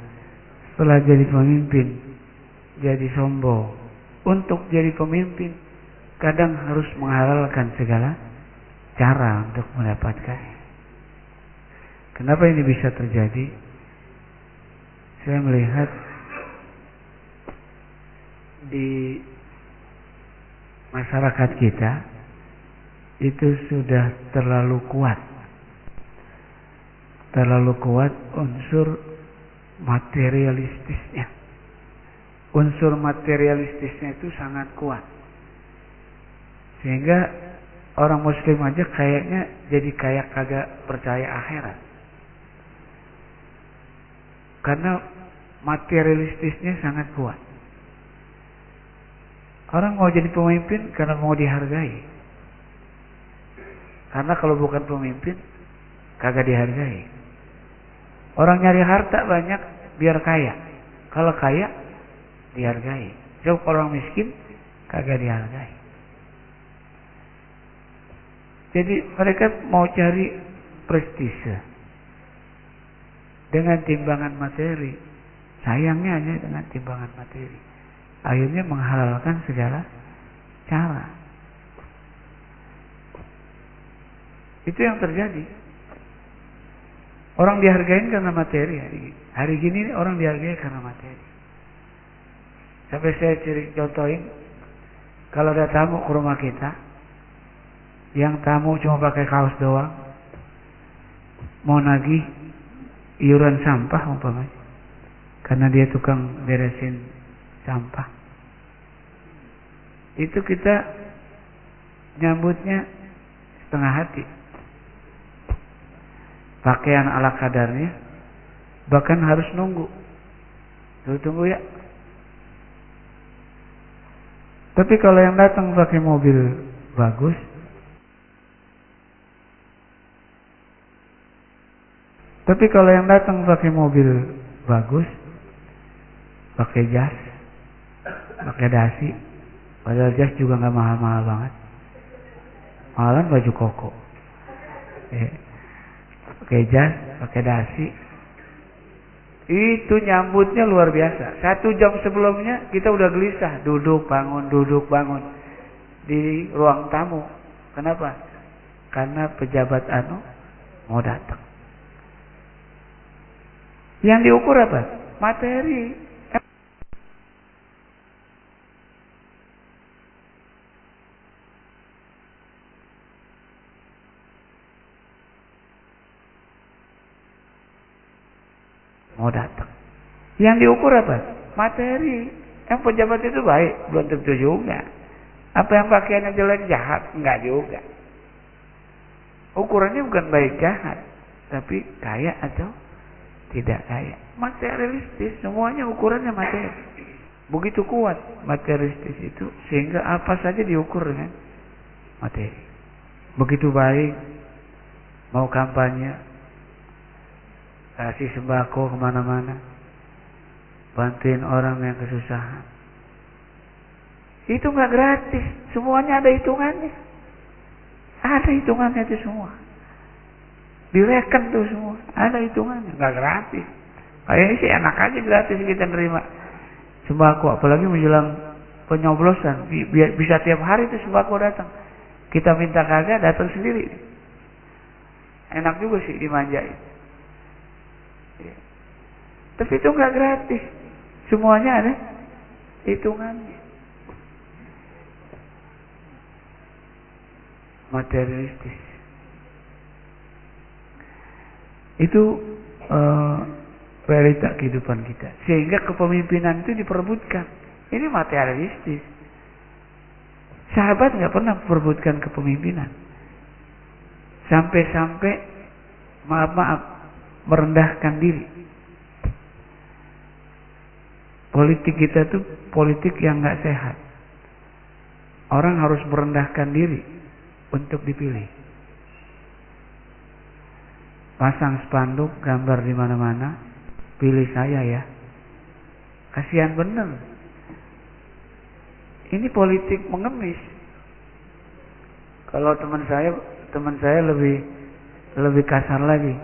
setelah jadi pemimpin jadi sombong. Untuk jadi pemimpin kadang harus menghalalkan segala cara untuk mendapatkan. Kenapa ini bisa terjadi? Saya melihat di masyarakat kita itu sudah terlalu kuat terlalu kuat unsur materialistisnya unsur materialistisnya itu sangat kuat sehingga orang muslim aja kayaknya jadi kayak kagak percaya akhirat karena materialistisnya sangat kuat Orang mau jadi pemimpin karena mau dihargai. Karena kalau bukan pemimpin, kagak dihargai. Orang nyari harta banyak biar kaya. Kalau kaya, dihargai. Jauh orang miskin, kagak dihargai. Jadi mereka mau cari prestise dengan timbangan materi. Sayangnya hanya dengan timbangan materi. Akhirnya menghalalkan segala cara. Itu yang terjadi. Orang dihargain karena materi hari ini. Hari gini orang dihargai karena materi. Sampai saya ciri contohin, kalau ada tamu ke rumah kita, yang tamu cuma pakai kaos doang, mau nagih iuran sampah umpamanya, karena dia tukang beresin sampah. Itu kita nyambutnya setengah hati. Pakaian ala kadarnya, bahkan harus nunggu. Tunggu tunggu ya. Tapi kalau yang datang pakai mobil bagus, tapi kalau yang datang pakai mobil bagus, pakai jas, pakai dasi, padahal jas juga nggak mahal-mahal banget, malah baju koko, ya. Pakai jas, pakai dasi, itu nyambutnya luar biasa. Satu jam sebelumnya kita udah gelisah, duduk bangun, duduk bangun di ruang tamu. Kenapa? Karena pejabat anu mau datang. Yang diukur apa? Materi. Mau datang. Yang diukur apa? Materi. Yang pejabat itu baik, belum tentu juga. Apa yang pakaiannya jelek jahat? Enggak juga. Ukurannya bukan baik jahat, tapi kaya atau tidak kaya. Materialistis, semuanya ukurannya materi. Begitu kuat materialistis itu sehingga apa saja diukur dengan materi. Begitu baik mau kampanye kasih sembako ke mana-mana bantuin orang yang kesusahan. Itu nggak gratis. Semuanya ada hitungannya. Ada hitungannya itu semua. Direken tuh semua. Ada hitungannya. Nggak gratis. Kayaknya sih enak aja gratis kita nerima. Sembako apalagi menjelang penyoblosan. Bisa tiap hari itu sembako datang. Kita minta kagak datang sendiri. Enak juga sih dimanjain. Ya. tapi itu nggak gratis semuanya ada hitungannya. Materialistis. Itu uh, realita kehidupan kita. Sehingga kepemimpinan itu diperebutkan. Ini materialistis. Sahabat nggak pernah memperebutkan kepemimpinan. Sampai-sampai maaf maaf merendahkan diri politik kita tuh politik yang nggak sehat. Orang harus merendahkan diri untuk dipilih. Pasang spanduk gambar di mana-mana pilih saya ya. Kasihan bener. Ini politik mengemis. Kalau teman saya teman saya lebih lebih kasar lagi.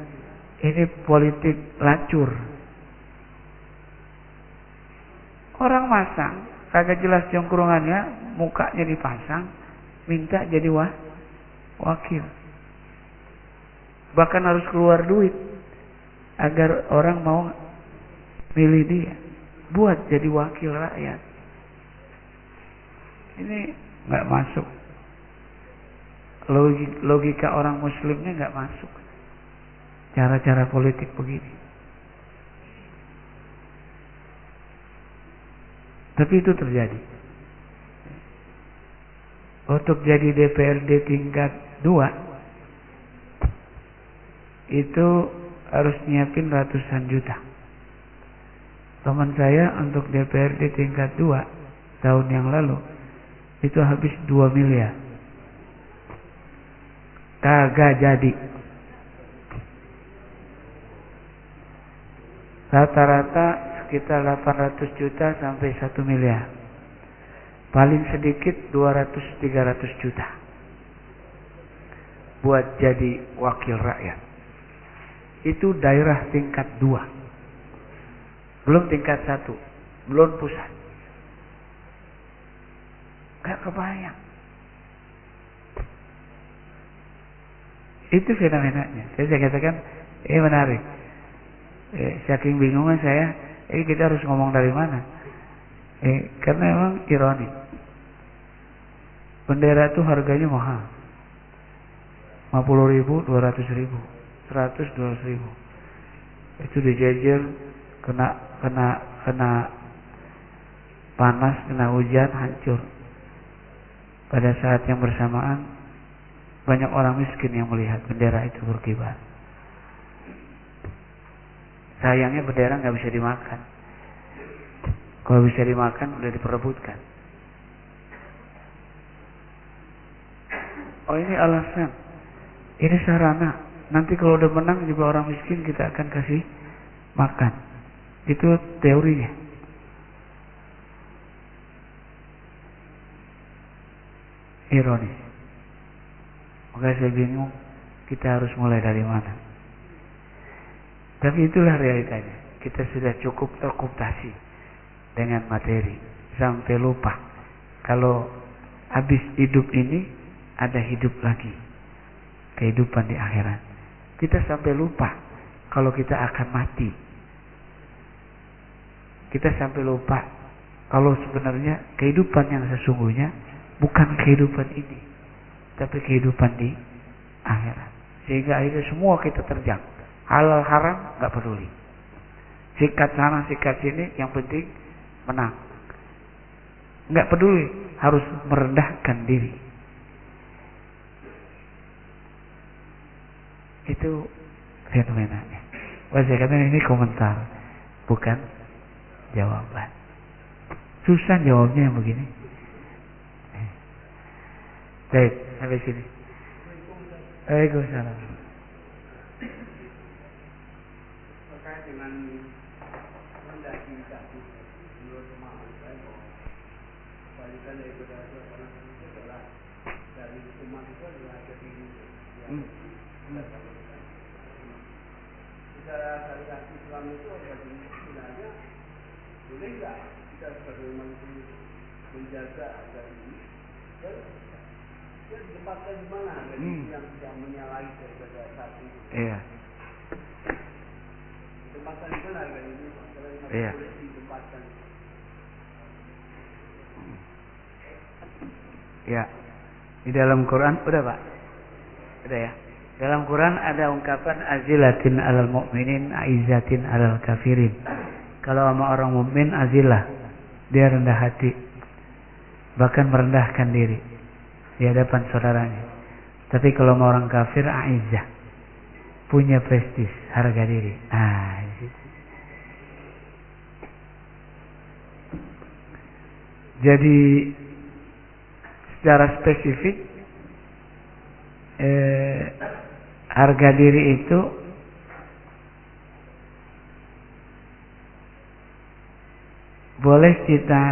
Ini politik lacur orang masang kagak jelas jongkurungannya mukanya dipasang minta jadi wah wakil. Bahkan harus keluar duit agar orang mau milih dia buat jadi wakil rakyat. Ini nggak masuk. Logika orang muslimnya nggak masuk. Cara-cara politik begini tapi itu terjadi untuk jadi DPRD tingkat 2 itu harus nyiapin ratusan juta teman saya untuk DPRD tingkat 2 tahun yang lalu itu habis 2 miliar. Kagak jadi. Rata-rata sekitar 800 juta sampai 1 miliar. Paling sedikit 200-300 juta. Buat jadi wakil rakyat. Itu daerah tingkat 2. Belum tingkat 1. Belum pusat. Gak kebayang. Itu fenomenanya. Jadi saya katakan, ini menarik. Eh, saking bingungnya saya, eh kita harus ngomong dari mana? Eh, karena memang ironi. Bendera itu harganya mahal. 50 ribu, 200 ribu. 100, 200 ribu. Itu dijejer, kena kena kena panas, kena hujan, hancur. Pada saat yang bersamaan banyak orang miskin yang melihat bendera itu berkibar. Sayangnya bendera nggak bisa dimakan. Kalau bisa dimakan udah diperebutkan. Oh ini alasan. Ini sarana. Nanti kalau udah menang juga orang miskin kita akan kasih makan. Itu teorinya. ironis. Maka saya bingung kita harus mulai dari mana. Tapi itulah realitanya. Kita sudah cukup terkooptasi dengan materi sampai lupa kalau habis hidup ini ada hidup lagi kehidupan di akhirat. Kita sampai lupa kalau kita akan mati. Kita sampai lupa kalau sebenarnya kehidupan yang sesungguhnya bukan kehidupan ini, tapi kehidupan di akhirat. Sehingga akhirnya semua kita terjang. Halal haram nggak peduli. Sikat sana, sikat sini, yang penting menang. Nggak peduli, harus merendahkan diri. Itu fenomenanya. Wah, saya ini komentar, bukan jawaban. Susah jawabnya yang begini. Baik, sampai sini. Waalaikumsalam. terkait dengan mendaki kaki menurut pemahaman saya bahwa kebalikan daripada orang itu adalah dari umat itu adalah jadi secara syariat Islam itu kita sebagai menjaga agar ini di mana agar yang tidak menyalahi daripada satu itu Iya. di mana ini ini Iya. Ya. Di dalam Quran udah, Pak? Udah ya. Dalam Quran ada ungkapan azilatin alal mu'minin aizatin alal kafirin. Kalau sama orang mukmin azilah, dia rendah hati. Bahkan merendahkan diri di hadapan saudaranya. Tapi kalau sama orang kafir aizah. Punya prestis, harga diri. Ah. Jadi secara spesifik eh, harga diri itu boleh kita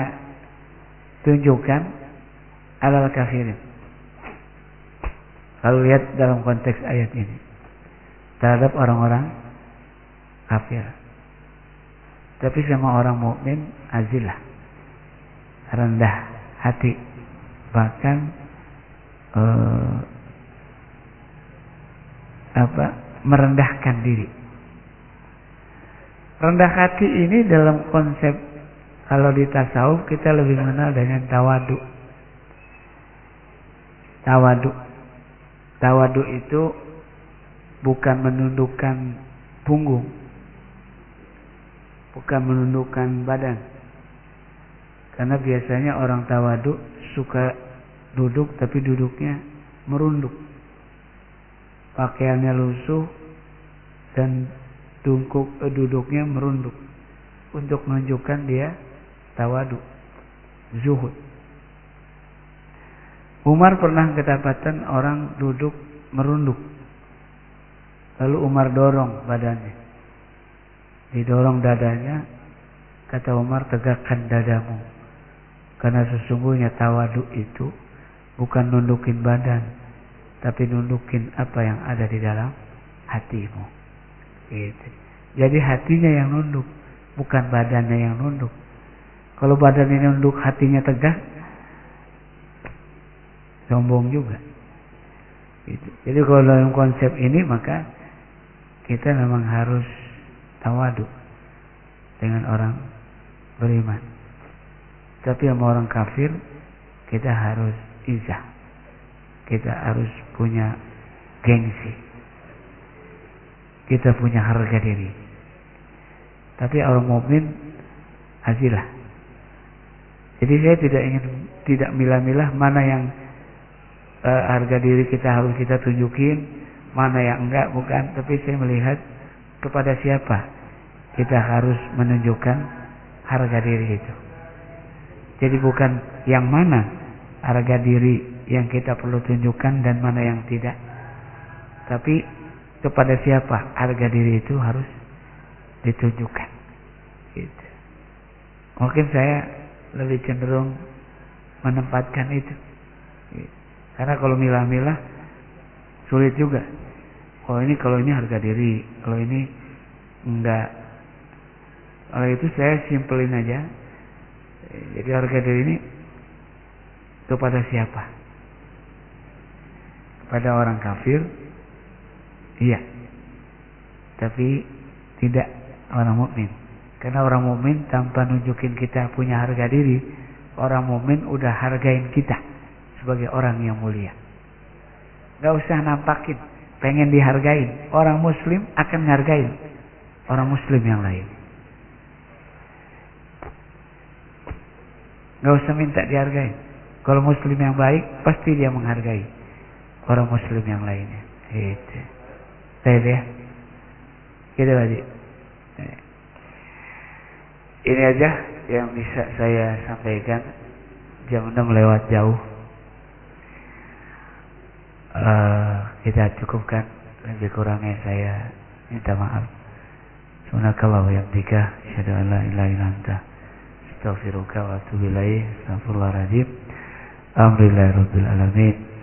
tunjukkan alal kafirin. Kalau lihat dalam konteks ayat ini terhadap orang-orang kafir. Tapi sama orang mukmin azilah rendah hati bahkan eh, apa merendahkan diri. Rendah hati ini dalam konsep kalau di tasawuf kita lebih mengenal dengan tawadu. Tawadu. Tawadu itu bukan menundukkan punggung. Bukan menundukkan badan. Karena biasanya orang tawadu suka duduk tapi duduknya merunduk. Pakaiannya lusuh dan tungkuk eh, duduknya merunduk untuk menunjukkan dia tawadu, zuhud. Umar pernah kedapatan orang duduk merunduk. Lalu Umar dorong badannya. Didorong dadanya, kata Umar tegakkan dadamu. Karena sesungguhnya tawadu itu bukan nundukin badan, tapi nundukin apa yang ada di dalam hatimu. Gitu. Jadi hatinya yang nunduk, bukan badannya yang nunduk. Kalau badannya nunduk, hatinya tegak, sombong juga. Gitu. Jadi kalau dalam konsep ini maka kita memang harus tawadu dengan orang beriman. Tapi sama orang kafir kita harus izah. Kita harus punya gengsi. Kita punya harga diri. Tapi orang mukmin hazilah. Jadi saya tidak ingin tidak milah-milah mana yang uh, harga diri kita harus kita tunjukin, mana yang enggak bukan, tapi saya melihat kepada siapa kita harus menunjukkan harga diri itu. Jadi bukan yang mana harga diri yang kita perlu tunjukkan dan mana yang tidak. Tapi kepada siapa harga diri itu harus ditunjukkan. Gitu. Mungkin saya lebih cenderung menempatkan itu. Gitu. Karena kalau milah-milah sulit juga. Oh ini kalau ini harga diri, kalau ini enggak. Kalau itu saya simpelin aja. Jadi harga diri ini kepada siapa? Kepada orang kafir? Iya. Tapi tidak orang mukmin. Karena orang mukmin tanpa nunjukin kita punya harga diri, orang mukmin udah hargain kita sebagai orang yang mulia. Gak usah nampakin, pengen dihargain. Orang muslim akan menghargai orang muslim yang lain. Gak usah minta dihargai. Kalau muslim yang baik, pasti dia menghargai orang muslim yang lainnya. Itu. Baik ya. Gitu lagi. Ini aja yang bisa saya sampaikan. Jam 6 lewat jauh uh, kita cukupkan lebih kurangnya saya minta maaf subhanakallah wa bihamdika asyhadu an la ilaha illa anta astaghfiruka alhamdulillahirabbil alamin